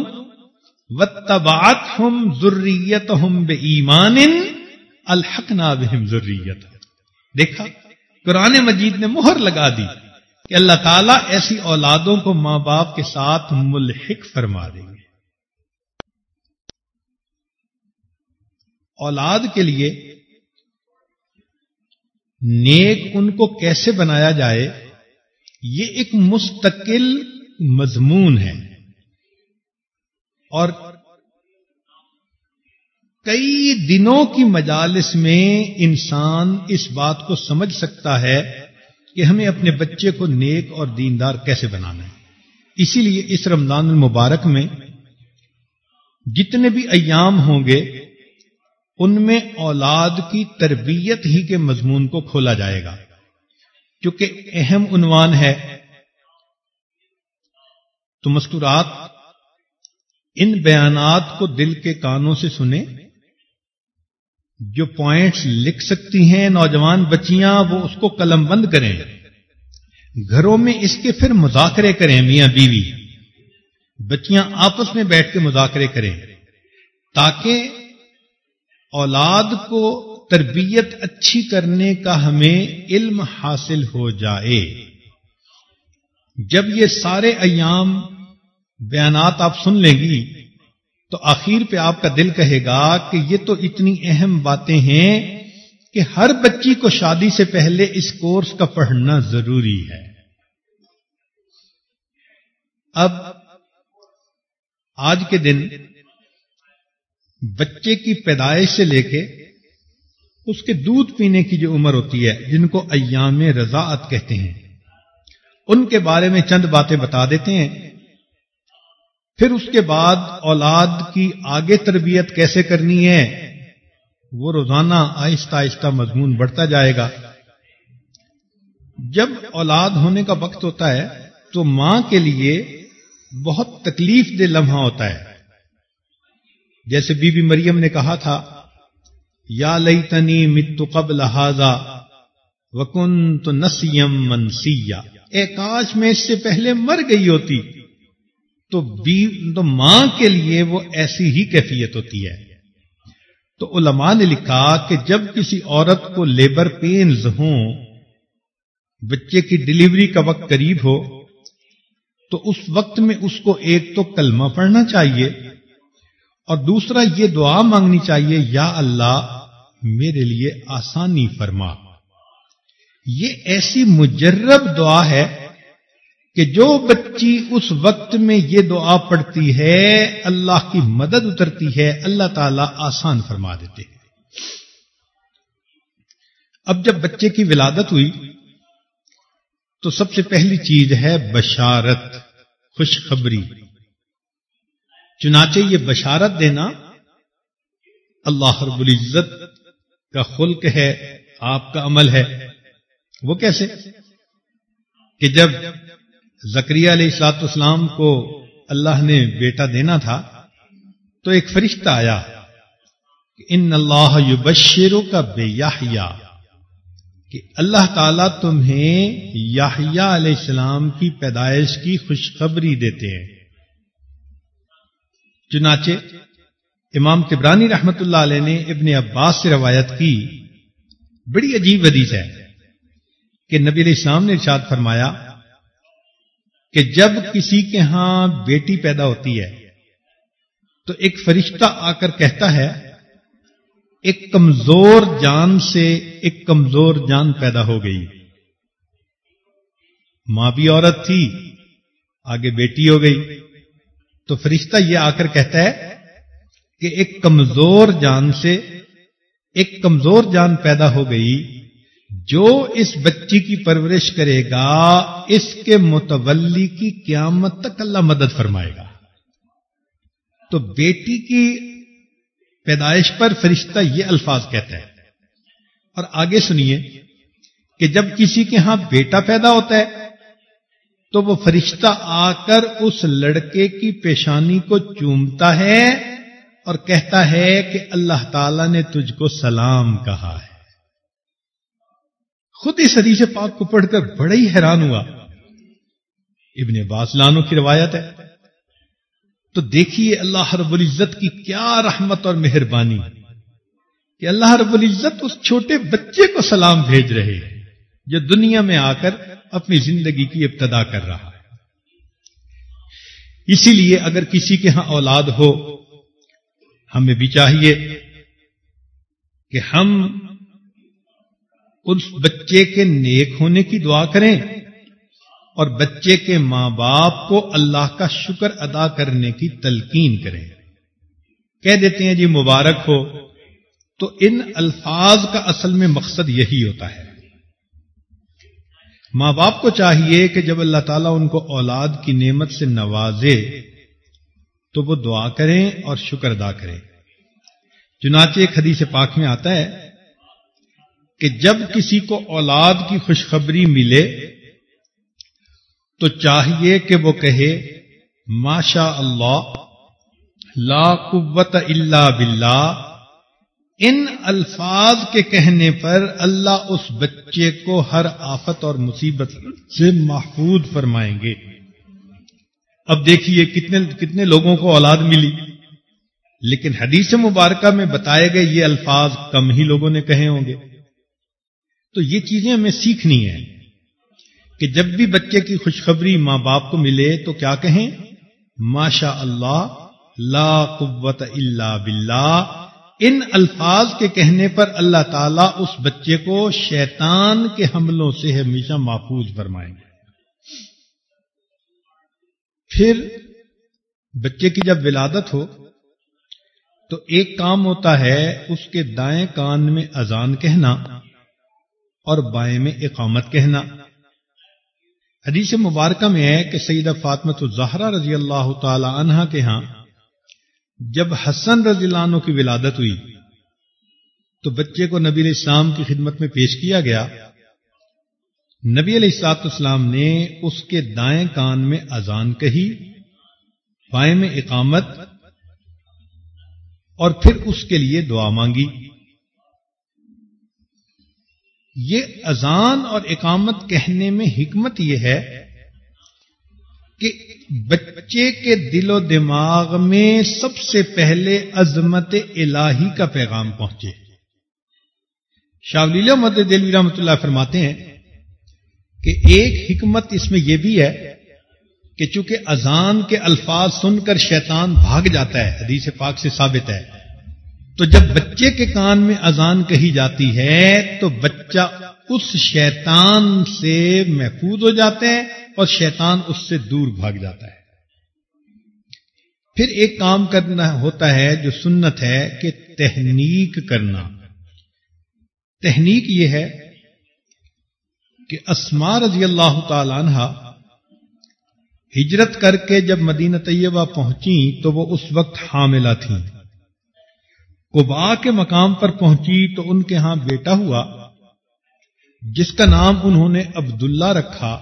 و تبات ہم ضروریت ہم بے ایمان الحق ضروریت دیکھا، قرآن مجید نے مہر لگا دی کہ اللہ تعالیٰ ایسی اولادوں کو ماں باپ کے ساتھ ملحق فرما دیں گے۔ اولاد کے لیے نیک ان کو کیسے بنایا جائے، یہ ایک مستقل مضمون ہے۔ اور کئی دنوں کی مجالس میں انسان اس بات کو سمجھ سکتا ہے کہ ہمیں اپنے بچے کو نیک اور دیندار کیسے بنانا ہے۔ اسی لیے اس رمضان المبارک میں جتنے بھی ایام ہوں گے، ان میں اولاد کی تربیت ہی کے مضمون کو کھولا جائے گا۔ کیونکہ اہم عنوان ہے، تو مستورات ان بیانات کو دل کے کانوں سے سنیں۔ جو پوائنٹس لکھ سکتی ہیں، نوجوان بچیاں، وہ اس کو قلم بند کریں۔ گھروں میں اس کے پھر مذاکرے کریں میاں بیوی۔ بچیاں آپس میں بیٹھ کے مذاکرے کریں۔ تاکہ اولاد کو تربیت اچھی کرنے کا ہمیں علم حاصل ہو جائے۔ جب یہ سارے ایام بیانات آپ سن لیں گی، تو آخر پہ آپ کا دل کہے گا کہ یہ تو اتنی اہم باتیں ہیں کہ ہر بچی کو شادی سے پہلے اس کورس کا پڑھنا ضروری ہے۔ اب آج کے دن بچے کی پیدائش سے لے کے اس کے دودھ پینے کی جو عمر ہوتی ہے، جن کو ایام رضاعت کہتے ہیں، ان کے بارے میں چند باتیں بتا دیتے ہیں۔ پھر اس کے بعد اولاد کی آگے تربیت کیسے کرنی ہے؟ وہ روزانہ آہستہ آہستہ مضمون بڑھتا جائے گا۔ جب اولاد ہونے کا وقت ہوتا ہے تو ماں کے لیے بہت تکلیف دہ لمحہ ہوتا ہے۔ جیسے بی بی مریم نے کہا تھا، یا لئی تنی متو قبل ہاضا وکن تو نسیم منسیا۔ اے کاش میں اس سے پہلے مر گئی ہوتی۔ تو تو ماں کے لیے وہ ایسی ہی کیفیت ہوتی ہے۔ تو علماء نے لکھا کہ جب کسی عورت کو لیبر پینز ہوں، بچے کی ڈلیوری کا وقت قریب ہو، تو اس وقت میں اس کو ایک تو کلمہ پڑھنا چاہیے اور دوسرا یہ دعا مانگنی چاہیے، یا اللہ میرے لیے آسانی فرما۔ یہ ایسی مجرب دعا ہے کہ جو بچی اس وقت میں یہ دعا پڑھتی ہے، اللہ کی مدد اترتی ہے، اللہ تعالی آسان فرما دیتے ہیں۔ اب جب بچے کی ولادت ہوئی، تو سب سے پہلی چیز ہے بشارت، خوشخبری۔ چنانچہ یہ بشارت دینا اللہ رب العزت کا خلق ہے، آپ کا عمل ہے۔ وہ کیسے؟ کہ جب زکریہ علیہ السلاط اسلام کو اللہ نے بیٹا دینا تھا، تو ایک فرشتہ آیا کہ ان اللہ یبشرو کا بے کہ اللہ تعالیٰ تمہیں یاہیا علیہ السلام کی پیدائش کی خوشخبری دیتے ہیں۔ چنانچہ امام تبرانی رحمت اللہ علیہ نے ابن عباس سے روایت کی، بڑی عجیب حدیث ہے کہ نبی علیہ السلام نے ارشاد فرمایا کہ جب کسی کے ہاں بیٹی پیدا ہوتی ہے، تو ایک فرشتہ آ کر کہتا ہے، ایک کمزور جان سے ایک کمزور جان پیدا ہو گئی۔ ماں بھی عورت تھی، آگے بیٹی ہو گئی۔ تو فرشتہ یہ آ کر کہتا ہے کہ ایک کمزور جان سے ایک کمزور جان پیدا ہو گئی۔ جو اس بچی کی پرورش کرے گا، اس کے متولی کی قیامت تک اللہ مدد فرمائے گا۔ تو بیٹی کی پیدائش پر فرشتہ یہ الفاظ کہتا ہے اور آگے سنیے کہ جب کسی کے ہاں بیٹا پیدا ہوتا ہے، تو وہ فرشتہ آ کر اس لڑکے کی پیشانی کو چومتا ہے اور کہتا ہے کہ اللہ تعالی نے تجھ کو سلام کہا ہے۔ خود اس حدیث پاک کو پڑھ کر بڑا ہی حیران ہوا۔ ابن باسلانوں کی روایت ہے۔ تو دیکھیے اللہ رب العزت کی کیا رحمت اور مہربانی کہ اللہ رب العزت اس چھوٹے بچے کو سلام بھیج رہے ہیں جو دنیا میں آ کر اپنی زندگی کی ابتدا کر رہا ہے۔ اسی لیے اگر کسی کے ہاں اولاد ہو، ہمیں بھی چاہیے کہ ہم اس بچے کے نیک ہونے کی دعا کریں اور بچے کے ماں باپ کو اللہ کا شکر ادا کرنے کی تلقین کریں۔ کہہ دیتے ہیں جی مبارک ہو تو ان الفاظ کا اصل میں مقصد یہی ہوتا ہے۔ ماں باپ کو چاہیے کہ جب اللہ تعالیٰ ان کو اولاد کی نعمت سے نوازے تو وہ دعا کریں اور شکر ادا کریں۔ چنانچہ ایک حدیث پاک میں آتا ہے کہ جب کسی کو اولاد کی خوشخبری ملے تو چاہیے کہ وہ کہے ماشا اللہ لا قوت الا باللہ۔ ان الفاظ کے کہنے پر اللہ اس بچے کو ہر آفت اور مصیبت سے محفوظ فرمائیں گے۔ اب دیکھیے کتنے کتنے لوگوں کو اولاد ملی۔ لیکن حدیث مبارکہ میں بتائے گئے یہ الفاظ کم ہی لوگوں نے کہے ہوں گے۔ تو یہ چیزیں ہمیں سیکھنی ہیں کہ جب بھی بچے کی خوشخبری ماں باپ کو ملے تو کیا کہیں؟ ماشا اللہ لا قوت الا باللہ۔ ان الفاظ کے کہنے پر اللہ تعالیٰ اس بچے کو شیطان کے حملوں سے ہمیشہ محفوظ فرمائیں گے۔ پھر بچے کی جب ولادت ہو تو ایک کام ہوتا ہے اس کے دائیں کان میں اذان کہنا۔ اور بائیں میں اقامت کہنا۔ حدیث مبارکہ میں ہے کہ سیدہ فاطمت الزہرا رضی اللہ تعالی عنہ کے ہاں جب حسن رضی اللہ عنہ کی ولادت ہوئی تو بچے کو نبی علیہ السلام کی خدمت میں پیش کیا گیا۔ نبی علیہ السلاط اسلام نے اس کے دائیں کان میں اذان کہی، بائیں میں اقامت اور پھر اس کے لیے دعا مانگی۔ یہ اذان اور اقامت کہنے میں حکمت یہ ہے کہ بچے کے دل و دماغ میں سب سے پہلے عظمت الہی کا پیغام پہنچے۔ شاولیل مد دلوی رحمۃ اللہ فرماتے ہیں کہ ایک حکمت اس میں یہ بھی ہے کہ چونکہ اذان کے الفاظ سن کر شیطان بھاگ جاتا ہے، حدیث پاک سے ثابت ہے۔ تو جب بچے کے کان میں اذان کہی جاتی ہے تو بچہ اس شیطان سے محفوظ ہو جاتے ہیں اور شیطان اس سے دور بھاگ جاتا ہے۔ پھر ایک کام کرنا ہوتا ہے جو سنت ہے کہ تحنیک کرنا۔ تحنیک یہ ہے کہ اسما رضی اللہ تعالی عنہ ہجرت کر کے جب مدینہ طیبہ پہنچی تو وہ اس وقت حاملہ تھیں۔ کبا کے مقام پر پہنچی تو ان کے ہاں بیٹا ہوا، جس کا نام انہوں نے عبداللہ رکھا،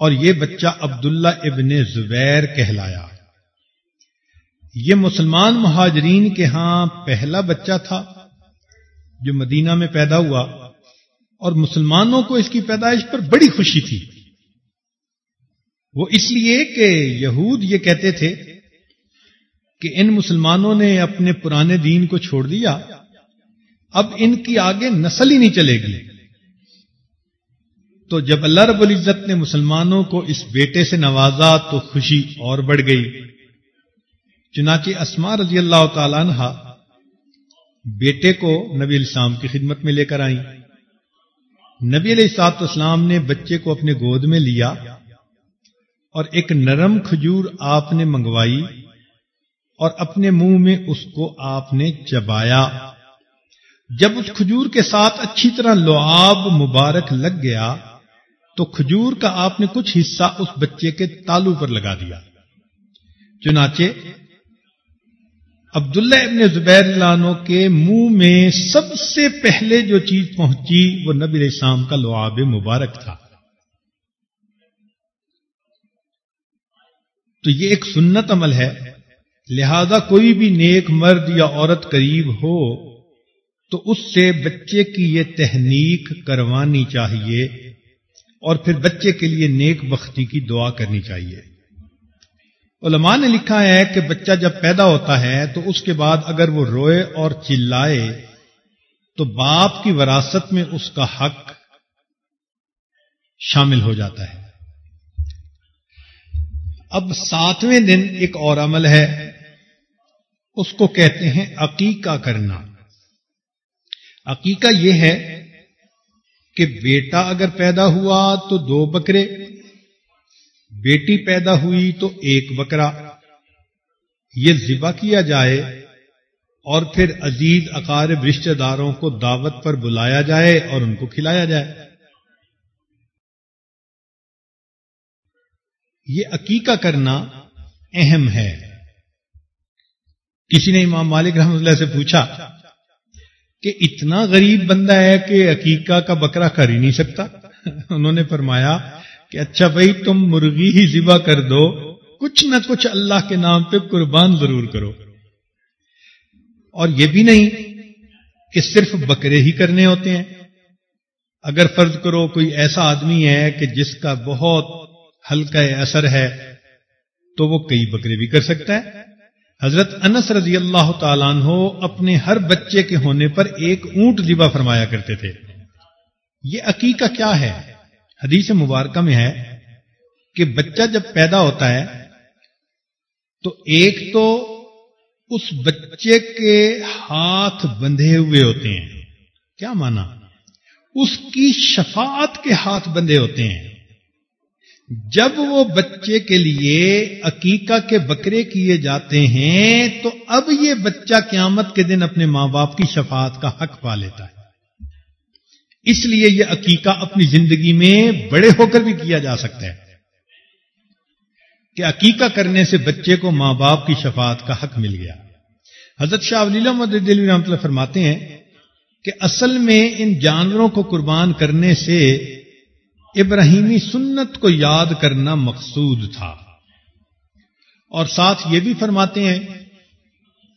اور یہ بچہ عبداللہ ابن زبیر کہلایا۔ یہ مسلمان مہاجرین کے ہاں پہلا بچہ تھا جو مدینہ میں پیدا ہوا، اور مسلمانوں کو اس کی پیدائش پر بڑی خوشی تھی۔ وہ اس لیے کہ یہود یہ کہتے تھے کہ ان مسلمانوں نے اپنے پرانے دین کو چھوڑ دیا، اب ان کی آگے نسل ہی نہیں چلے گی۔ تو جب اللہ رب العزت نے مسلمانوں کو اس بیٹے سے نوازا تو خوشی اور بڑھ گئی۔ چنانچہ اسما رضی اللہ تعالیٰ عنہ بیٹے کو نبی السلام کی خدمت میں لے کر آئیں۔ نبی علیہ سات اسلام نے بچے کو اپنے گود میں لیا اور ایک نرم کھجور آپ نے منگوائی۔ اور اپنے منہ میں اس کو آپ نے چبایا۔ جب اس کھجور کے ساتھ اچھی طرح لعاب مبارک لگ گیا، تو کھجور کا آپ نے کچھ حصہ اس بچے کے تالو پر لگا دیا۔ چنانچہ، عبداللہ ابن زبیر لانو کے منہ میں سب سے پہلے جو چیز پہنچی، وہ نبی السلام کا لعاب مبارک تھا۔ تو یہ ایک سنت عمل ہے۔ لہذا کوئی بھی نیک مرد یا عورت قریب ہو، تو اس سے بچے کی یہ تحنیک کروانی چاہیے اور پھر بچے کے لیے نیک بختی کی دعا کرنی چاہیے۔ علماء نے لکھا ہے کہ بچہ جب پیدا ہوتا ہے، تو اس کے بعد اگر وہ روئے اور چلائے، تو باپ کی وراثت میں اس کا حق شامل ہو جاتا ہے۔ اب ساتویں دن ایک اور عمل ہے۔ اس کو کہتے ہیں عقیقہ کرنا۔ عقیقہ یہ ہے کہ بیٹا اگر پیدا ہوا تو دو بکرے، بیٹی پیدا ہوئی تو ایک بکرا۔ یہ ذبح کیا جائے اور پھر عزیز اقارب رشتہ داروں کو دعوت پر بلایا جائے اور ان کو کھلایا جائے۔ یہ عقیقہ کرنا اہم ہے۔ کسی نے امام مالک رحمۃ اللہ سے پوچھا کہ اتنا غریب بندہ ہے کہ عقیقہ کا بکرا کر ہی نہیں سکتا؟ انہوں نے فرمایا کہ اچھا بھائی، تم مرغی ہی ذبح کر دو، کچھ نہ کچھ اللہ کے نام پہ قربان ضرور کرو۔ اور یہ بھی نہیں کہ صرف بکرے ہی کرنے ہوتے ہیں۔ اگر فرض کرو کوئی ایسا آدمی ہے کہ جس کا بہت ہلکا اثر ہے، تو وہ کئی بکرے بھی کر سکتا ہے۔ حضرت انس رضی اللہ تعالیٰ عنہ اپنے ہر بچے کے ہونے پر ایک اونٹ ذبح فرمایا کرتے تھے۔ یہ عقیقہ کیا ہے؟ حدیث مبارکہ میں ہے کہ بچہ جب پیدا ہوتا ہے تو ایک تو اس بچے کے ہاتھ بندھے ہوئے ہوتے ہیں۔ کیا مانا اس کی شفاعت کے ہاتھ بندھے ہوتے ہیں۔ جب وہ بچے کے لیے عقیقہ کے بکرے کیے جاتے ہیں تو اب یہ بچہ قیامت کے دن اپنے ماں باپ کی شفاعت کا حق پا لیتا ہے۔ اس لیے یہ عقیقہ اپنی زندگی میں بڑے ہو کر بھی کیا جا سکتا ہے۔ کہ عقیقہ کرنے سے بچے کو ماں باپ کی شفاعت کا حق مل گیا۔ حضرت شاہ ولی اللہ رحمۃ اللہ فرماتے ہیں کہ اصل میں ان جانوروں کو قربان کرنے سے ابراہیمی سنت کو یاد کرنا مقصود تھا۔ اور ساتھ یہ بھی فرماتے ہیں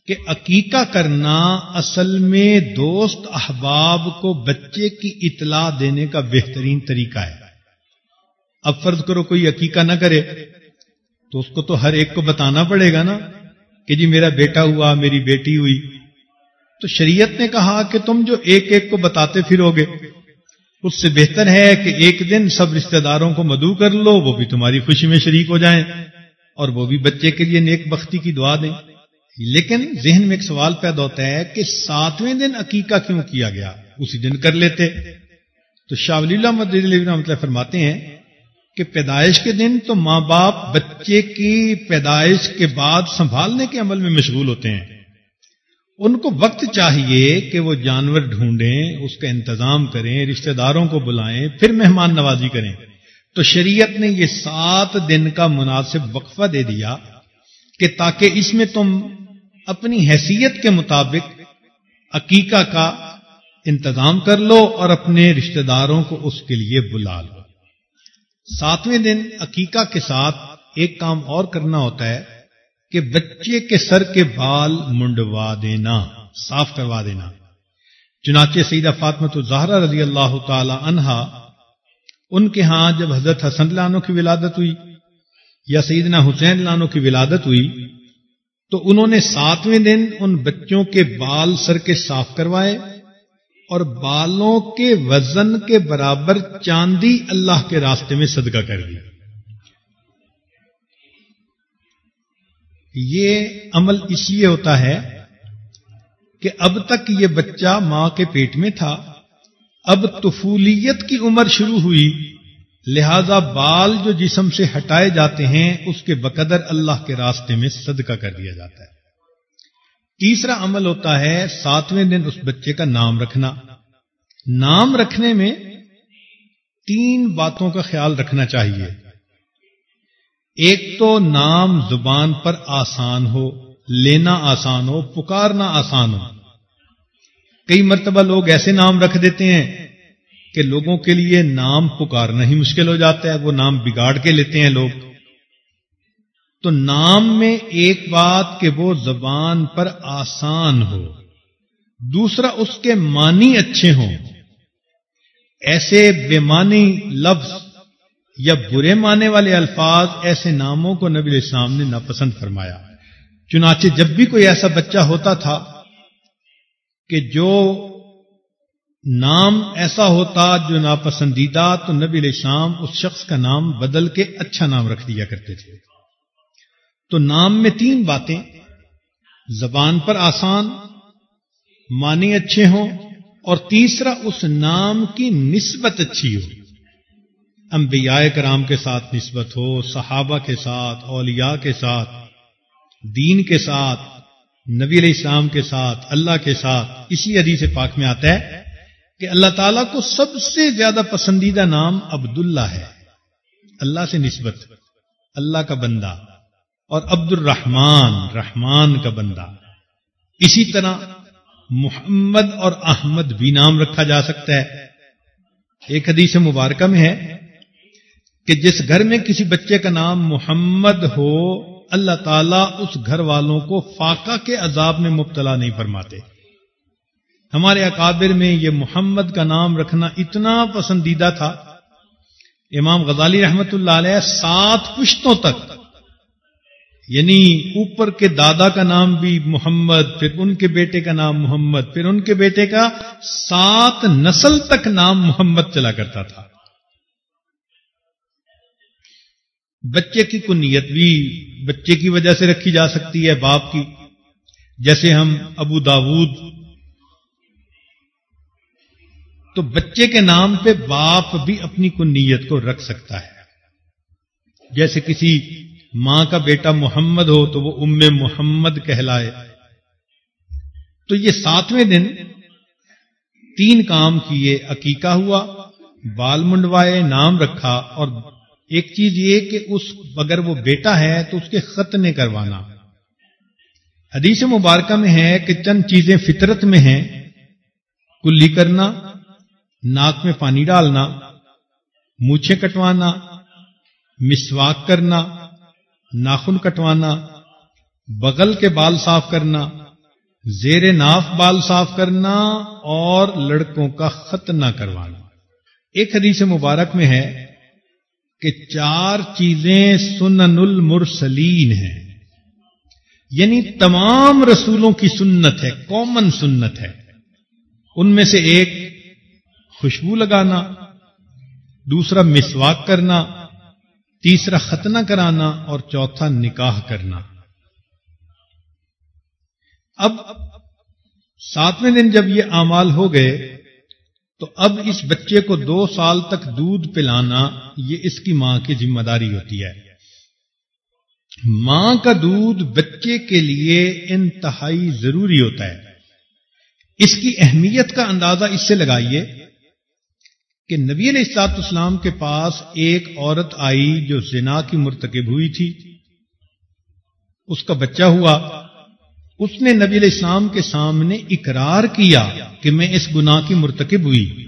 کہ عقیقہ کرنا اصل میں دوست احباب کو بچے کی اطلاع دینے کا بہترین طریقہ ہے۔ اب فرض کرو کوئی عقیقہ نہ کرے، تو اس کو تو ہر ایک کو بتانا پڑے گا نا کہ جی میرا بیٹا ہوا، میری بیٹی ہوئی۔ تو شریعت نے کہا کہ تم جو ایک ایک کو بتاتے پھرو گے اس سے بہتر ہے کہ ایک دن سب رشتہ داروں کو مدعو کر لو، وہ بھی تمہاری خوشی میں شریک ہو جائیں اور وہ بھی بچے کے لیے نیک بختی کی دعا دیں۔ لیکن ذہن میں ایک سوال پیدا ہوتا ہے کہ ساتویں دن عقیقہ کیوں کیا گیا؟ اسی دن کر لیتے۔ تو شاہ ولی اللہ مدد فرماتے ہیں کہ پیدائش کے دن تو ماں باپ بچے کی پیدائش کے بعد سنبھالنے کے عمل میں مشغول ہوتے ہیں۔ ان کو وقت چاہیے کہ وہ جانور ڈھونڈیں، اس کا انتظام کریں، رشتہ داروں کو بلائیں، پھر مہمان نوازی کریں۔ تو شریعت نے یہ سات دن کا مناسب وقفہ دے دیا کہ تاکہ اس میں تم اپنی حیثیت کے مطابق عقیقہ کا انتظام کر لو اور اپنے رشتہ داروں کو اس کے لیے بلا لو۔ ساتویں دن عقیقہ کے ساتھ ایک کام اور کرنا ہوتا ہے۔ کہ بچے کے سر کے بال منڈوا دینا، صاف کروا دینا۔ چنانچہ سیدہ فاطمت الزہرا رضی اللہ تعالی عنہا، ان کے ہاں جب حضرت حسن لانو کی ولادت ہوئی یا سیدنا حسین لانو کی ولادت ہوئی، تو انہوں نے ساتویں دن ان بچوں کے بال سر کے صاف کروائے اور بالوں کے وزن کے برابر چاندی اللہ کے راستے میں صدقہ کر دی یہ عمل اس لیے ہوتا ہے کہ اب تک یہ بچہ ماں کے پیٹ میں تھا۔ اب طفولیت کی عمر شروع ہوئی۔ لہذا بال جو جسم سے ہٹائے جاتے ہیں، اس کے بقدر اللہ کے راستے میں صدقہ کر دیا جاتا ہے۔ تیسرا عمل ہوتا ہے ساتویں دن اس بچے کا نام رکھنا۔ نام رکھنے میں تین باتوں کا خیال رکھنا چاہیے۔ ایک تو نام زبان پر آسان ہو، لینا آسان ہو، پکارنا آسان ہو۔ کئی مرتبہ لوگ ایسے نام رکھ دیتے ہیں کہ لوگوں کے لیے نام پکارنا ہی مشکل ہو جاتا ہے، وہ نام بگاڑ کے لیتے ہیں لوگ۔ تو نام میں ایک بات کہ وہ زبان پر آسان ہو، دوسرا اس کے معنی اچھے ہوں۔ ایسے بے معنی لفظ یا برے معنی والے الفاظ ایسے ناموں کو نبی السلام نے ناپسند فرمایا چنانچہ جب بھی کوئی ایسا بچہ ہوتا تھا کہ جو نام ایسا ہوتا جو ناپسندیدہ تو نبی علیہ السلام اس شخص کا نام بدل کے اچھا نام رکھ دیا کرتے تھے۔ تو نام میں تین باتیں۔ زبان پر آسان، معنی اچھے ہوں اور تیسرا اس نام کی نسبت اچھی ہو۔ انبیاء کرام کے ساتھ نسبت ہو، صحابہ کے ساتھ، اولیاء کے ساتھ، دین کے ساتھ، نبی علیہ السلام کے ساتھ، اللہ کے ساتھ، اسی حدیث پاک میں آتا ہے کہ اللہ تعالیٰ کو سب سے زیادہ پسندیدہ نام عبداللہ ہے۔ اللہ سے نسبت، اللہ کا بندہ اور عبد الرحمان رحمان کا بندہ۔ اسی طرح محمد اور احمد بھی نام رکھا جا سکتا ہے۔ ایک حدیث مبارکہ میں ہے کہ جس گھر میں کسی بچے کا نام محمد ہو، اللہ تعالیٰ اس گھر والوں کو فاقہ کے عذاب میں مبتلا نہیں فرماتے۔ ہمارے اکابر میں یہ محمد کا نام رکھنا اتنا پسندیدہ تھا۔ امام غزالی رحمت اللہ علیہ سات پشتوں تک یعنی اوپر کے دادا کا نام بھی محمد، پھر ان کے بیٹے کا نام محمد، پھر ان کے بیٹے کا سات نسل تک نام محمد چلا کرتا تھا۔ بچے کی کنیت بھی بچے کی وجہ سے رکھی جا سکتی ہے باپ کی؟ جیسے ہم ابو داود۔ تو بچے کے نام پہ باپ بھی اپنی کنیت کو رکھ سکتا ہے۔ جیسے کسی ماں کا بیٹا محمد ہو تو وہ ام محمد کہلائے۔ تو یہ ساتویں دن تین کام کیے، عقیقہ ہوا، بال منڈوائے، نام رکھا اور ایک چیز یہ کہ اس اگر وہ بیٹا ہے تو اس کے ختنے کروانا۔ حدیث مبارکہ میں ہے کہ چند چیزیں فطرت میں ہیں، کلی کرنا، ناک میں پانی ڈالنا، مونچھیں کٹوانا، مسواک کرنا، ناخن کٹوانا، بغل کے بال صاف کرنا، زیر ناف بال صاف کرنا اور لڑکوں کا ختنہ کروانا۔ ایک حدیث مبارک میں ہے کہ چار چیزیں سنن المرسلین ہیں۔ یعنی تمام رسولوں کی سنت ہے کامن سنت ہے۔ ان میں سے ایک خوشبو لگانا، دوسرا مسواک کرنا، تیسرا ختنہ کرانا اور چوتھا نکاح کرنا۔ اب ساتویں دن جب یہ اعمال ہو گئے تو اب اس بچے کو دو سال تک دودھ پلانا یہ اس کی ماں کی ذمہ داری ہوتی ہے۔ ماں کا دودھ بچے کے لیے انتہائی ضروری ہوتا ہے۔ اس کی اہمیت کا اندازہ اس سے لگائیے کہ نبی علیہ السلاط اسلام کے پاس ایک عورت آئی جو زنا کی مرتکب ہوئی تھی۔ اس کا بچہ ہوا۔ اس نے نبی علیہ السلام کے سامنے اقرار کیا کہ میں اس گناہ کی مرتکب ہوئی۔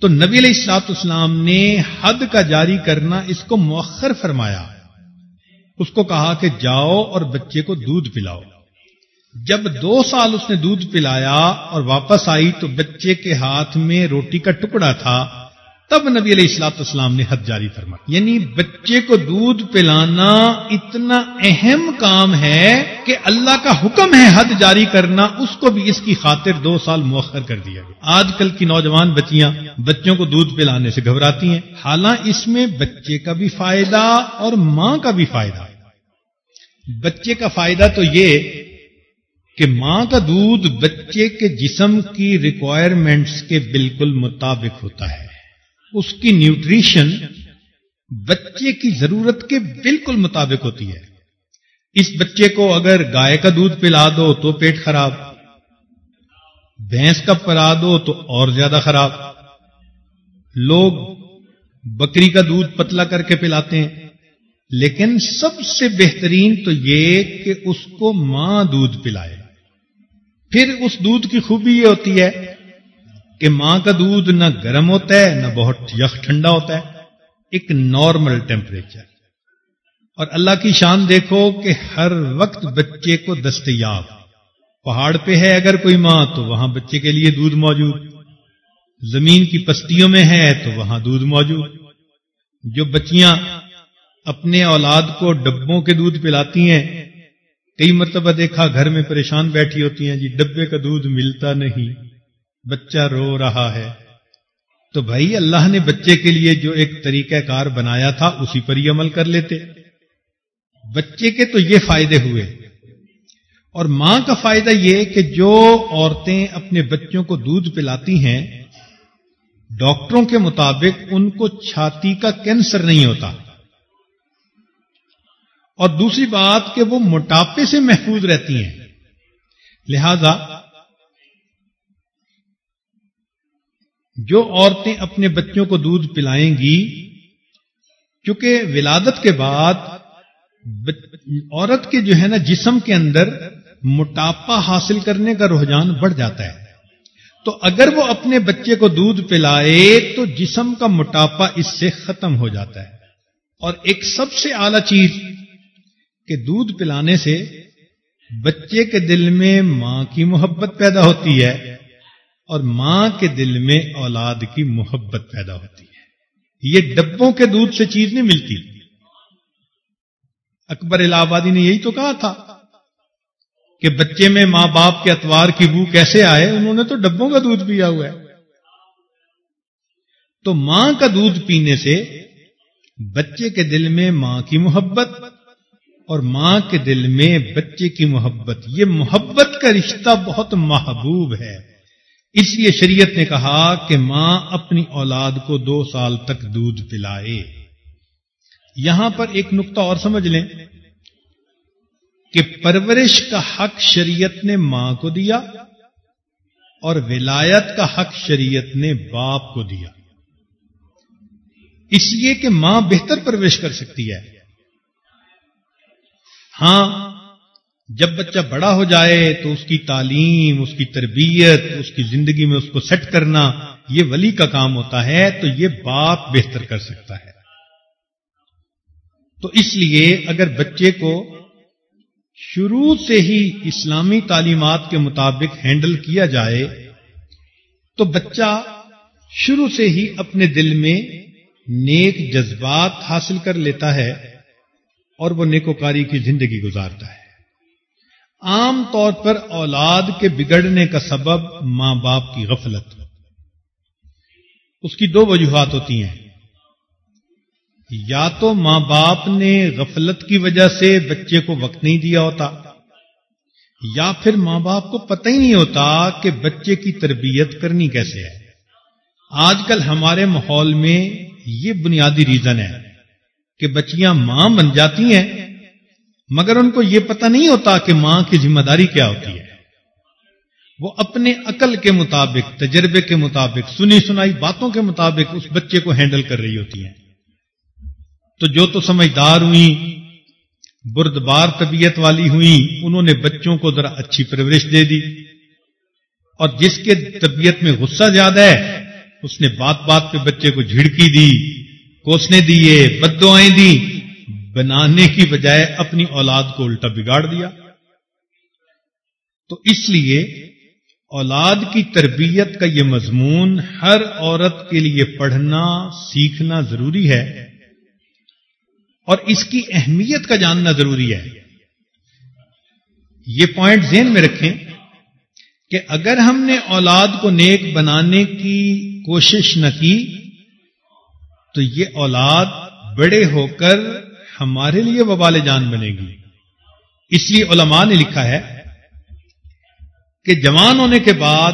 تو نبی علیہ السلاط اسلام نے حد کا جاری کرنا اس کو مؤخر فرمایا۔ اس کو کہا کہ جاؤ اور بچے کو دودھ پلاؤ۔ جب دو سال اس نے دودھ پلایا اور واپس آئی تو بچے کے ہاتھ میں روٹی کا ٹکڑا تھا۔ تب نبی علیہ السلاط اسلام نے حد جاری فرما یعنی بچے کو دودھ پلانا اتنا اہم کام ہے کہ اللہ کا حکم ہے حد جاری کرنا، اس کو بھی اس کی خاطر دو سال مؤخر کر دیا گیا۔ آج کل کی نوجوان بچیاں بچوں کو دودھ پلانے سے گھبراتی ہیں۔ حالانکہ اس میں بچے کا بھی فائدہ اور ماں کا بھی فائدہ۔ بچے کا فائدہ تو یہ کہ ماں کا دودھ بچے کے جسم کی ریکوائرمنٹس کے بالکل مطابق ہوتا ہے۔ اس کی نیوٹریشن بچے کی ضرورت کے بالکل مطابق ہوتی ہے۔ اس بچے کو اگر گائے کا دودھ پلا دو تو پیٹ خراب، بھینس کا پلا دو تو اور زیادہ خراب۔ لوگ بکری کا دودھ پتلا کر کے پلاتے ہیں، لیکن سب سے بہترین تو یہ کہ اس کو ماں دودھ پلائے۔ پھر اس دودھ کی خوبی یہ ہوتی ہے کہ ماں کا دودھ نہ گرم ہوتا ہے، نہ بہت یخ ٹھنڈا ہوتا ہے۔ ایک نارمل ٹیمپریچر۔ اور اللہ کی شان دیکھو کہ ہر وقت بچے کو دستیاب۔ پہاڑ پہ ہے اگر کوئی ماں، تو وہاں بچے کے لیے دودھ موجود۔ زمین کی پستیوں میں ہے، تو وہاں دودھ موجود۔ جو بچیاں اپنے اولاد کو ڈبوں کے دودھ پلاتی ہیں، کئی مرتبہ دیکھا گھر میں پریشان بیٹھی ہوتی ہیں جی ڈبے کا دودھ ملتا نہیں۔ بچہ رو رہا ہے۔ تو بھائی اللہ نے بچے کے لیے جو ایک طریقہ کار بنایا تھا، اسی پر ہی عمل کر لیتے۔ بچے کے تو یہ فائدے ہوئے۔ اور ماں کا فائدہ یہ کہ جو عورتیں اپنے بچوں کو دودھ پلاتی ہیں، ڈاکٹروں کے مطابق ان کو چھاتی کا کینسر نہیں ہوتا۔ اور دوسری بات کہ وہ موٹاپے سے محفوظ رہتی ہیں۔ لہذا جو عورتیں اپنے بچوں کو دودھ پلائیں گی، کیونکہ ولادت کے بعد عورت کے جو ہے نا جسم کے اندر موٹاپا حاصل کرنے کا رجحان بڑھ جاتا ہے۔ تو اگر وہ اپنے بچے کو دودھ پلائے تو جسم کا موٹاپا اس سے ختم ہو جاتا ہے۔ اور ایک سب سے اعلی چیز کہ دودھ پلانے سے بچے کے دل میں ماں کی محبت پیدا ہوتی ہے۔ اور ماں کے دل میں اولاد کی محبت پیدا ہوتی ہے۔ یہ ڈبوں کے دودھ سے چیز نہیں ملتی۔ اکبر الہ آبادی نے یہی تو کہا تھا کہ بچے میں ماں باپ کے اتوار کی بو کیسے آئے، انہوں نے تو ڈبوں کا دودھ پیا ہوا ہے۔ تو ماں کا دودھ پینے سے بچے کے دل میں ماں کی محبت اور ماں کے دل میں بچے کی محبت، یہ محبت کا رشتہ بہت محبوب ہے۔ اس لیے شریعت نے کہا کہ ماں اپنی اولاد کو دو سال تک دودھ پلائے۔ یہاں پر ایک نقطہ اور سمجھ لیں کہ پرورش کا حق شریعت نے ماں کو دیا اور ولایت کا حق شریعت نے باپ کو دیا۔ اس لیے کہ ماں بہتر پرورش کر سکتی ہے۔ ہاں جب بچہ بڑا ہو جائے تو اس کی تعلیم، اس کی تربیت، اس کی زندگی میں اس کو سیٹ کرنا یہ ولی کا کام ہوتا ہے، تو یہ باپ بہتر کر سکتا ہے۔ تو اس لیے اگر بچے کو شروع سے ہی اسلامی تعلیمات کے مطابق ہینڈل کیا جائے، تو بچہ شروع سے ہی اپنے دل میں نیک جذبات حاصل کر لیتا ہے اور وہ نیکوکاری کی زندگی گزارتا ہے۔ عام طور پر اولاد کے بگڑنے کا سبب ماں باپ کی غفلت۔ اس کی دو وجوہات ہوتی ہیں۔ یا تو ماں باپ نے غفلت کی وجہ سے بچے کو وقت نہیں دیا ہوتا، یا پھر ماں باپ کو پتہ ہی نہیں ہوتا کہ بچے کی تربیت کرنی کیسے ہے۔ آج کل ہمارے ماحول میں یہ بنیادی ریزن ہے کہ بچیاں ماں بن جاتی ہیں مگر ان کو یہ پتہ نہیں ہوتا کہ ماں کی ذمہ داری کیا ہوتی ہے۔ وہ اپنے عقل کے مطابق، تجربے کے مطابق، سنی سنائی باتوں کے مطابق اس بچے کو ہینڈل کر رہی ہوتی ہیں۔ تو جو تو سمجھدار ہوئی بردبار طبیعت والی ہوئی انہوں نے بچوں کو ذرا اچھی پرورش دے دی۔ اور جس کے طبیعت میں غصہ زیادہ ہے، اس نے بات بات پہ بچے کو جھڑکی دی، کوسنے دیے بدوائیں دی بنانے کی بجائے اپنی اولاد کو الٹا بگاڑ دیا۔ تو اس لیے اولاد کی تربیت کا یہ مضمون ہر عورت کے لیے پڑھنا، سیکھنا ضروری ہے۔ اور اس کی اہمیت کا جاننا ضروری ہے۔ یہ پوائنٹ ذہن میں رکھیں کہ اگر ہم نے اولاد کو نیک بنانے کی کوشش نہ کی، تو یہ اولاد بڑے ہو کر ہمارے لیے وبال جان بنے گی۔ اس لیے علماء نے لکھا ہے کہ جوان ہونے کے بعد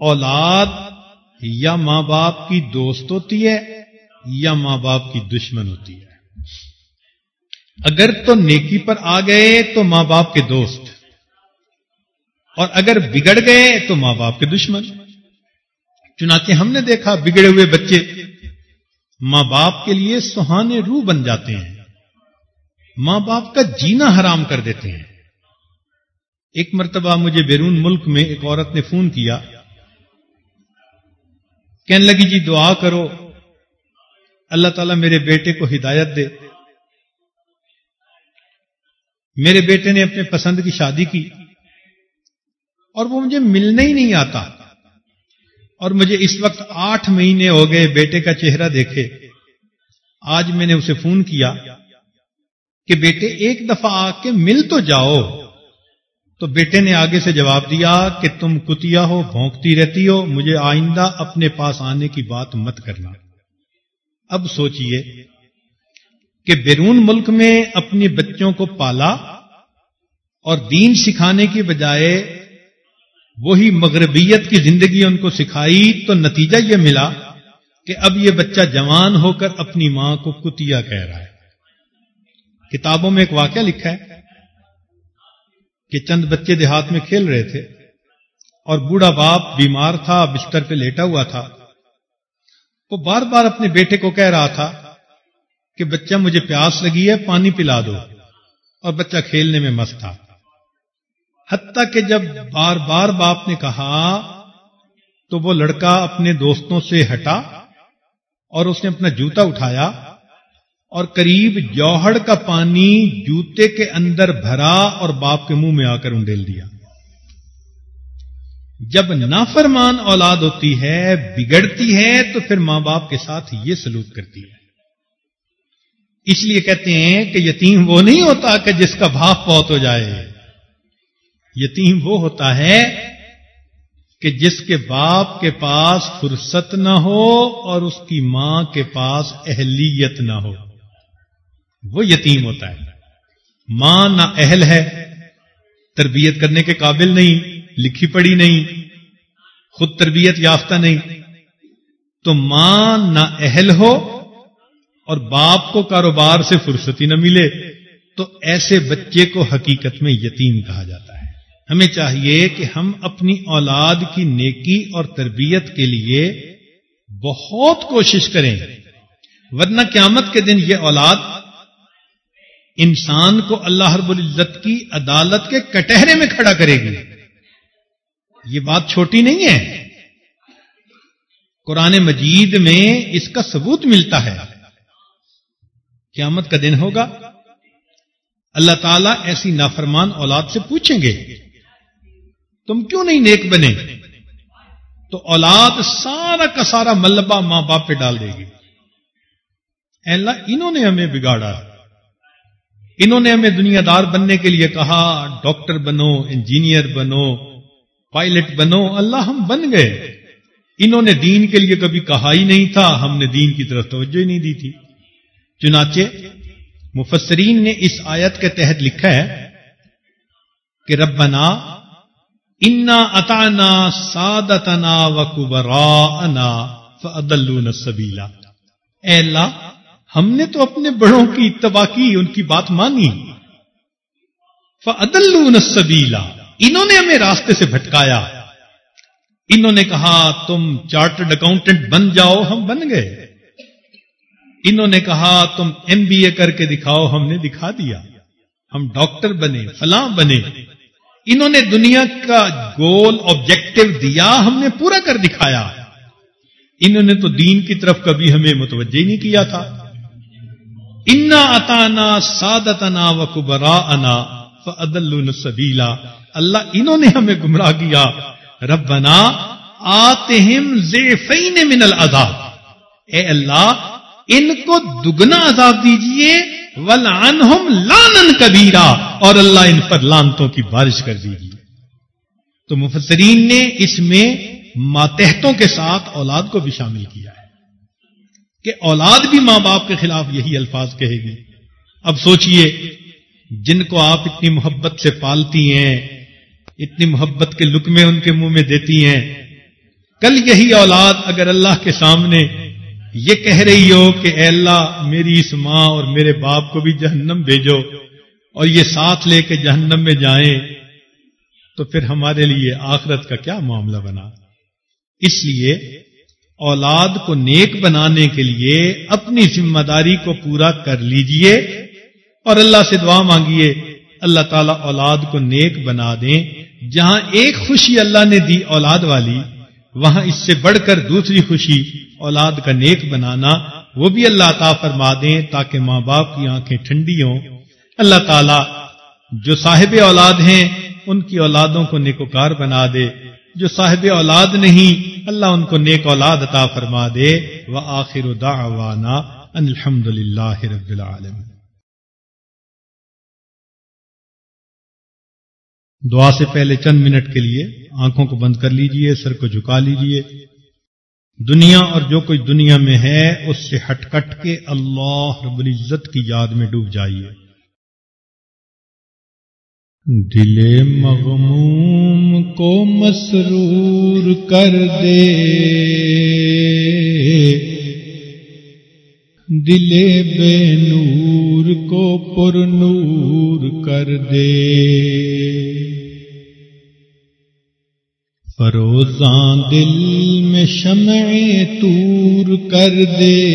اولاد یا ماں باپ کی دوست ہوتی ہے یا ماں باپ کی دشمن ہوتی ہے۔ اگر تو نیکی پر آ گئے تو ماں باپ کے دوست، اور اگر بگڑ گئے تو ماں باپ کے دشمن۔ چنانچہ ہم نے دیکھا بگڑے ہوئے بچے ماں باپ کے لیے سہانے روح بن جاتے ہیں۔ ماں باپ کا جینا حرام کر دیتے ہیں۔ ایک مرتبہ مجھے بیرون ملک میں ایک عورت نے فون کیا۔ کہنے لگی جی دعا کرو۔ اللہ تعالیٰ میرے بیٹے کو ہدایت دے۔ میرے بیٹے نے اپنے پسند کی شادی کی اور وہ مجھے ملنے ہی نہیں آتا۔ اور مجھے اس وقت آٹھ مہینے ہو گئے بیٹے کا چہرہ دیکھے۔ آج میں نے اسے فون کیا کہ بیٹے ایک دفعہ آ کے مل تو جاؤ۔ تو بیٹے نے آگے سے جواب دیا کہ تم کتیا ہو، بھونکتی رہتی ہو، مجھے آئندہ اپنے پاس آنے کی بات مت کرنا۔ اب سوچئے کہ بیرون ملک میں اپنے بچوں کو پالا اور دین سکھانے کی بجائے وہی مغربیت کی زندگی ان کو سکھائی تو نتیجہ یہ ملا کہ اب یہ بچہ جوان ہو کر اپنی ماں کو کتیا کہہ رہا ہے۔ کتابوں میں ایک واقعہ لکھا ہے کہ چند بچے دیہات میں کھیل رہے تھے اور بوڑھا باپ بیمار تھا، بستر پہ لیٹا ہوا تھا۔ وہ بار بار اپنے بیٹے کو کہہ رہا تھا کہ بچہ مجھے پیاس لگی ہے، پانی پلا دو اور بچہ کھیلنے میں مست تھا۔ حتیٰ کہ جب بار بار باپ نے کہا تو وہ لڑکا اپنے دوستوں سے ہٹا اور اس نے اپنا جوتا اٹھایا اور قریب جوہڑ کا پانی جوتے کے اندر بھرا اور باپ کے منہ میں آ کر انڈیل دیا۔ جب نافرمان اولاد ہوتی ہے، بگڑتی ہے، تو پھر ماں باپ کے ساتھ یہ سلوک کرتی ہے۔ اس لیے کہتے ہیں کہ یتیم وہ نہیں ہوتا کہ جس کا بھاپ بہت ہو جائے۔ یتیم وہ ہوتا ہے کہ جس کے باپ کے پاس فرصت نہ ہو اور اس کی ماں کے پاس اہلیت نہ ہو۔ وہ یتیم ہوتا ہے۔ ماں نہ اہل ہے، تربیت کرنے کے قابل نہیں، لکھی پڑھی نہیں، خود تربیت یافتہ نہیں۔ تو ماں نہ اہل ہو اور باپ کو کاروبار سے فرصتی نہ ملے، تو ایسے بچے کو حقیقت میں یتیم کہا جاتا ہے۔ ہمیں چاہیے کہ ہم اپنی اولاد کی نیکی اور تربیت کے لیے بہت کوشش کریں، ورنہ قیامت کے دن یہ اولاد انسان کو اللہ رب العزت کی عدالت کے کٹہرے میں کھڑا کرے گی۔ یہ بات چھوٹی نہیں ہے۔ قرآن مجید میں اس کا ثبوت ملتا ہے۔ قیامت کا دن ہوگا۔ اللہ تعالیٰ ایسی نافرمان اولاد سے پوچھیں گے۔ تم کیوں نہیں نیک بنے؟ تو اولاد سارا کا سارا ملبہ ماں باپ پہ ڈال دے گی۔ اللہ، انہوں نے ہمیں بگاڑا۔ انہوں نے ہمیں دنیا دار بننے کے لیے کہا، ڈاکٹر بنو، انجینئر بنو، پائلٹ بنو، اللہ ہم بن گئے۔ انہوں نے دین کے لیے کبھی کہا ہی نہیں تھا، ہم نے دین کی طرف توجہ ہی نہیں دی تھی۔ چنانچہ مفسرین نے اس آیت کے تحت لکھا ہے کہ ربنا انا اتانا سادتنا و کبرانا فدلون سبیلا اے اللہ، ہم نے تو اپنے بڑوں کی اتباع کی، ان کی بات مانی۔ فدلون سبیلا انہوں نے ہمیں راستے سے بھٹکایا۔ انہوں نے کہا، تم چارٹرڈ اکاؤنٹنٹ بن جاؤ، ہم بن گئے۔ انہوں نے کہا، تم ایم بی اے کر کے دکھاؤ، ہم نے دکھا دیا۔ ہم ڈاکٹر بنے، فلاں بنے۔ انہوں نے دنیا کا گول آبجیکٹو دیا، ہم نے پورا کر دکھایا۔ انہوں نے تو دین کی طرف کبھی ہمیں متوجہ نہیں کیا تھا۔ انا اتانا سادتنا و کبرا انا فدل اللہ انہوں نے ہمیں گمراہ کیا۔ ربنا آتہم زیفین من العذاب۔ اے اللہ، ان کو دگنا عذاب دیجیے۔ ولعنہم لانن کبیرا اور اللہ ان پر لانتوں کی بارش کر دیجیے تو مفسرین نے اس میں ماتحتوں کے ساتھ اولاد کو بھی شامل کیا ہے۔ کہ اولاد بھی ماں باپ کے خلاف یہی الفاظ کہے گی اب سوچئے، جن کو آپ اتنی محبت سے پالتی ہیں، اتنی محبت کے لکمے ان کے منہ میں دیتی ہیں، کل یہی اولاد اگر اللہ کے سامنے یہ کہہ رہی ہو کہ اے اللہ، میری اس ماں اور میرے باپ کو بھی جہنم بھیجو اور یہ ساتھ لے کے جہنم میں جائیں تو پھر ہمارے لیے آخرت کا کیا معاملہ بنا؟ اس لیے اولاد کو نیک بنانے کے لیے اپنی ذمہ داری کو پورا کر لیجیے اور اللہ سے دعا مانگیے اللہ تعالیٰ اولاد کو نیک بنا دیں۔ جہاں ایک خوشی اللہ نے دی اولاد والی وہاں اس سے بڑھ کر دوسری خوشی اولاد کا نیک بنانا، وہ بھی اللہ عطا فرما دیں تاکہ ماں باپ کی آنکھیں ٹھنڈی ہوں۔ اللہ تعالیٰ جو صاحب اولاد ہیں، ان کی اولادوں کو نیکوکار بنا دے۔ جو صاحب اولاد نہیں، اللہ ان کو نیک اولاد عطا فرما دے۔ وہ آخر دعوانا الحمد للہ رب العالمین۔ دعا سے پہلے چند منٹ کے لیے آنکھوں کو بند کر لیجیے، سر کو جھکا لیجیے۔ دنیا اور جو کوئی دنیا میں ہے، اس سے ہٹ کٹ کے اللہ رب العزت کی یاد میں ڈوب جائیے۔ دل مغموم کو مسرور کر دے۔ دل بے نور کو پر نور کر دے۔ فروزاں دل میں شمع تور کر دے۔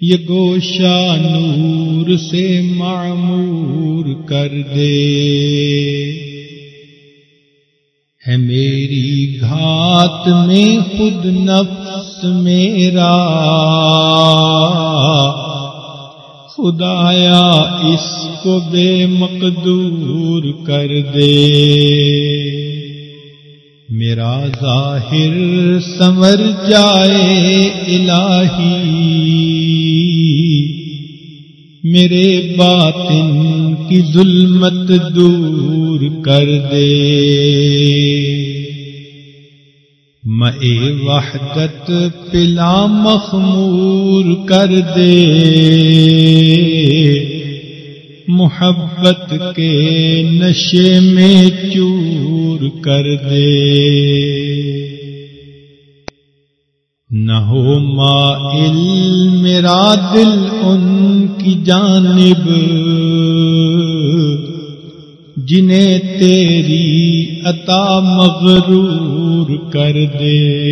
یہ گوشا نور سے معمور کر دے۔ ہے میری گھات میں خود نفس میرا۔ خدایا اس کو بے مقدور کر دے۔ میرا ظاہر سمر جائے الہی۔ میرے باطن کی ظلمت دور کر دے۔ میں وحدت پلا مخمور کر دے۔ محبت کے نشے میں چور کر دے۔ نہ ہو مائل میرا دل ان کی جانب۔ جنہیں تیری عطا مغرور کر دے۔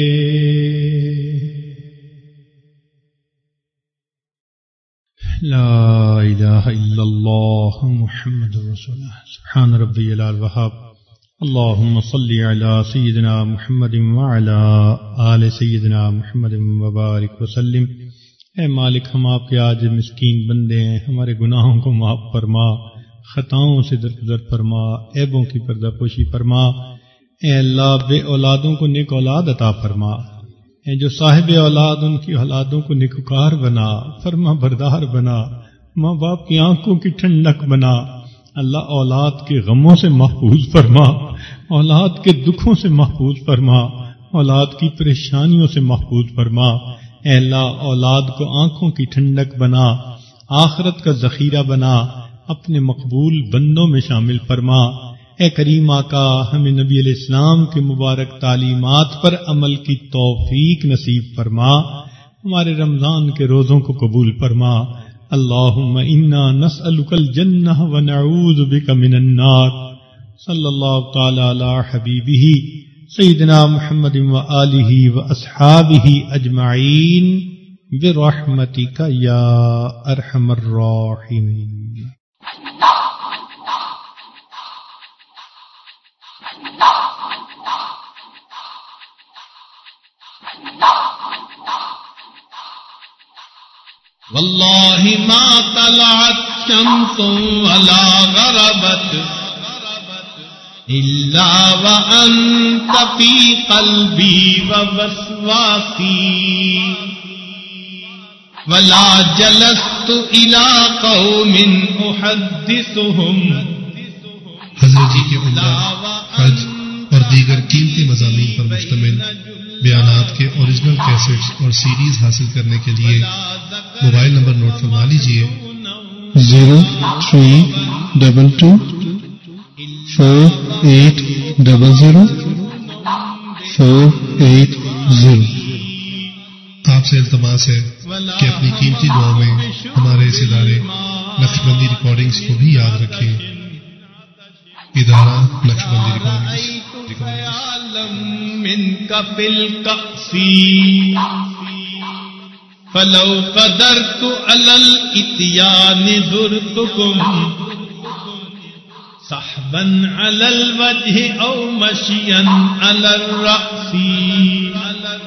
لا إله إلا الله محمد رسول الله سبحان ربي الوهاب اللهم صل على سيدنا محمد وعلى آل سيدنا محمد وبارك وسلم۔ اے مالک، ہم آپ کے آج مسکین بندے ہیں۔ ہمارے گناہوں کو معاف فرما۔ خطاؤں سے درگزر فرما، عیبوں کی پردہ پوشی فرما۔ اے اللہ، بے اولادوں کو نیک اولاد عطا فرما۔ اے جو صاحب اولاد، ان کی اولادوں کو نکوکار بنا، فرما بردار بنا۔ ماں باپ کی آنکھوں کی ٹھنڈک بنا۔ اللہ اولاد کے غموں سے محفوظ فرما۔ اولاد کے دکھوں سے محفوظ فرما۔ اولاد کی پریشانیوں سے محفوظ فرما۔ اے اللہ، اولاد کو آنکھوں کی ٹھنڈک بنا۔ آخرت کا ذخیرہ بنا۔ اپنے مقبول بندوں میں شامل فرما۔ اے کریم آقا ہمیں نبی علیہ السلام کے مبارک تعلیمات پر عمل کی توفیق نصیب فرما۔ ہمارے رمضان کے روزوں کو قبول فرما۔ اللہ نسألك الجنہ ونعوذ بك من النار۔ صلی اللہ تعالی علی حبیبہ، سیدنا محمد و آلہ و اصحابہ اجمعین۔ برحمتک یا والله ما طلعت شمس ولا غربت إلا وأنت في قلبي ووسواسي ولا جلست إلى قوم أحدثهم حضرت جی کے عمرہ حج اور دیگر قیمتی مضامین پر مشتمل۔ بیانات کے اوریجنل کیسٹس اور سیریز حاصل کرنے کے لیے موبائل نمبر نوٹ فرما لیجیے zero three double two four eight double zero four eight zero. آپ سے التماس ہے کہ اپنی قیمتی دعاؤں میں ہمارے اس ادارے نقش بندی ریکارڈنگس کو بھی یاد رکھیں۔ ادارہ نقش بندی ریکارڈنگس من کپسی فلو قدر تو الل اتیان زرتکم صحبن الل الوجه او مشین على الرأس الر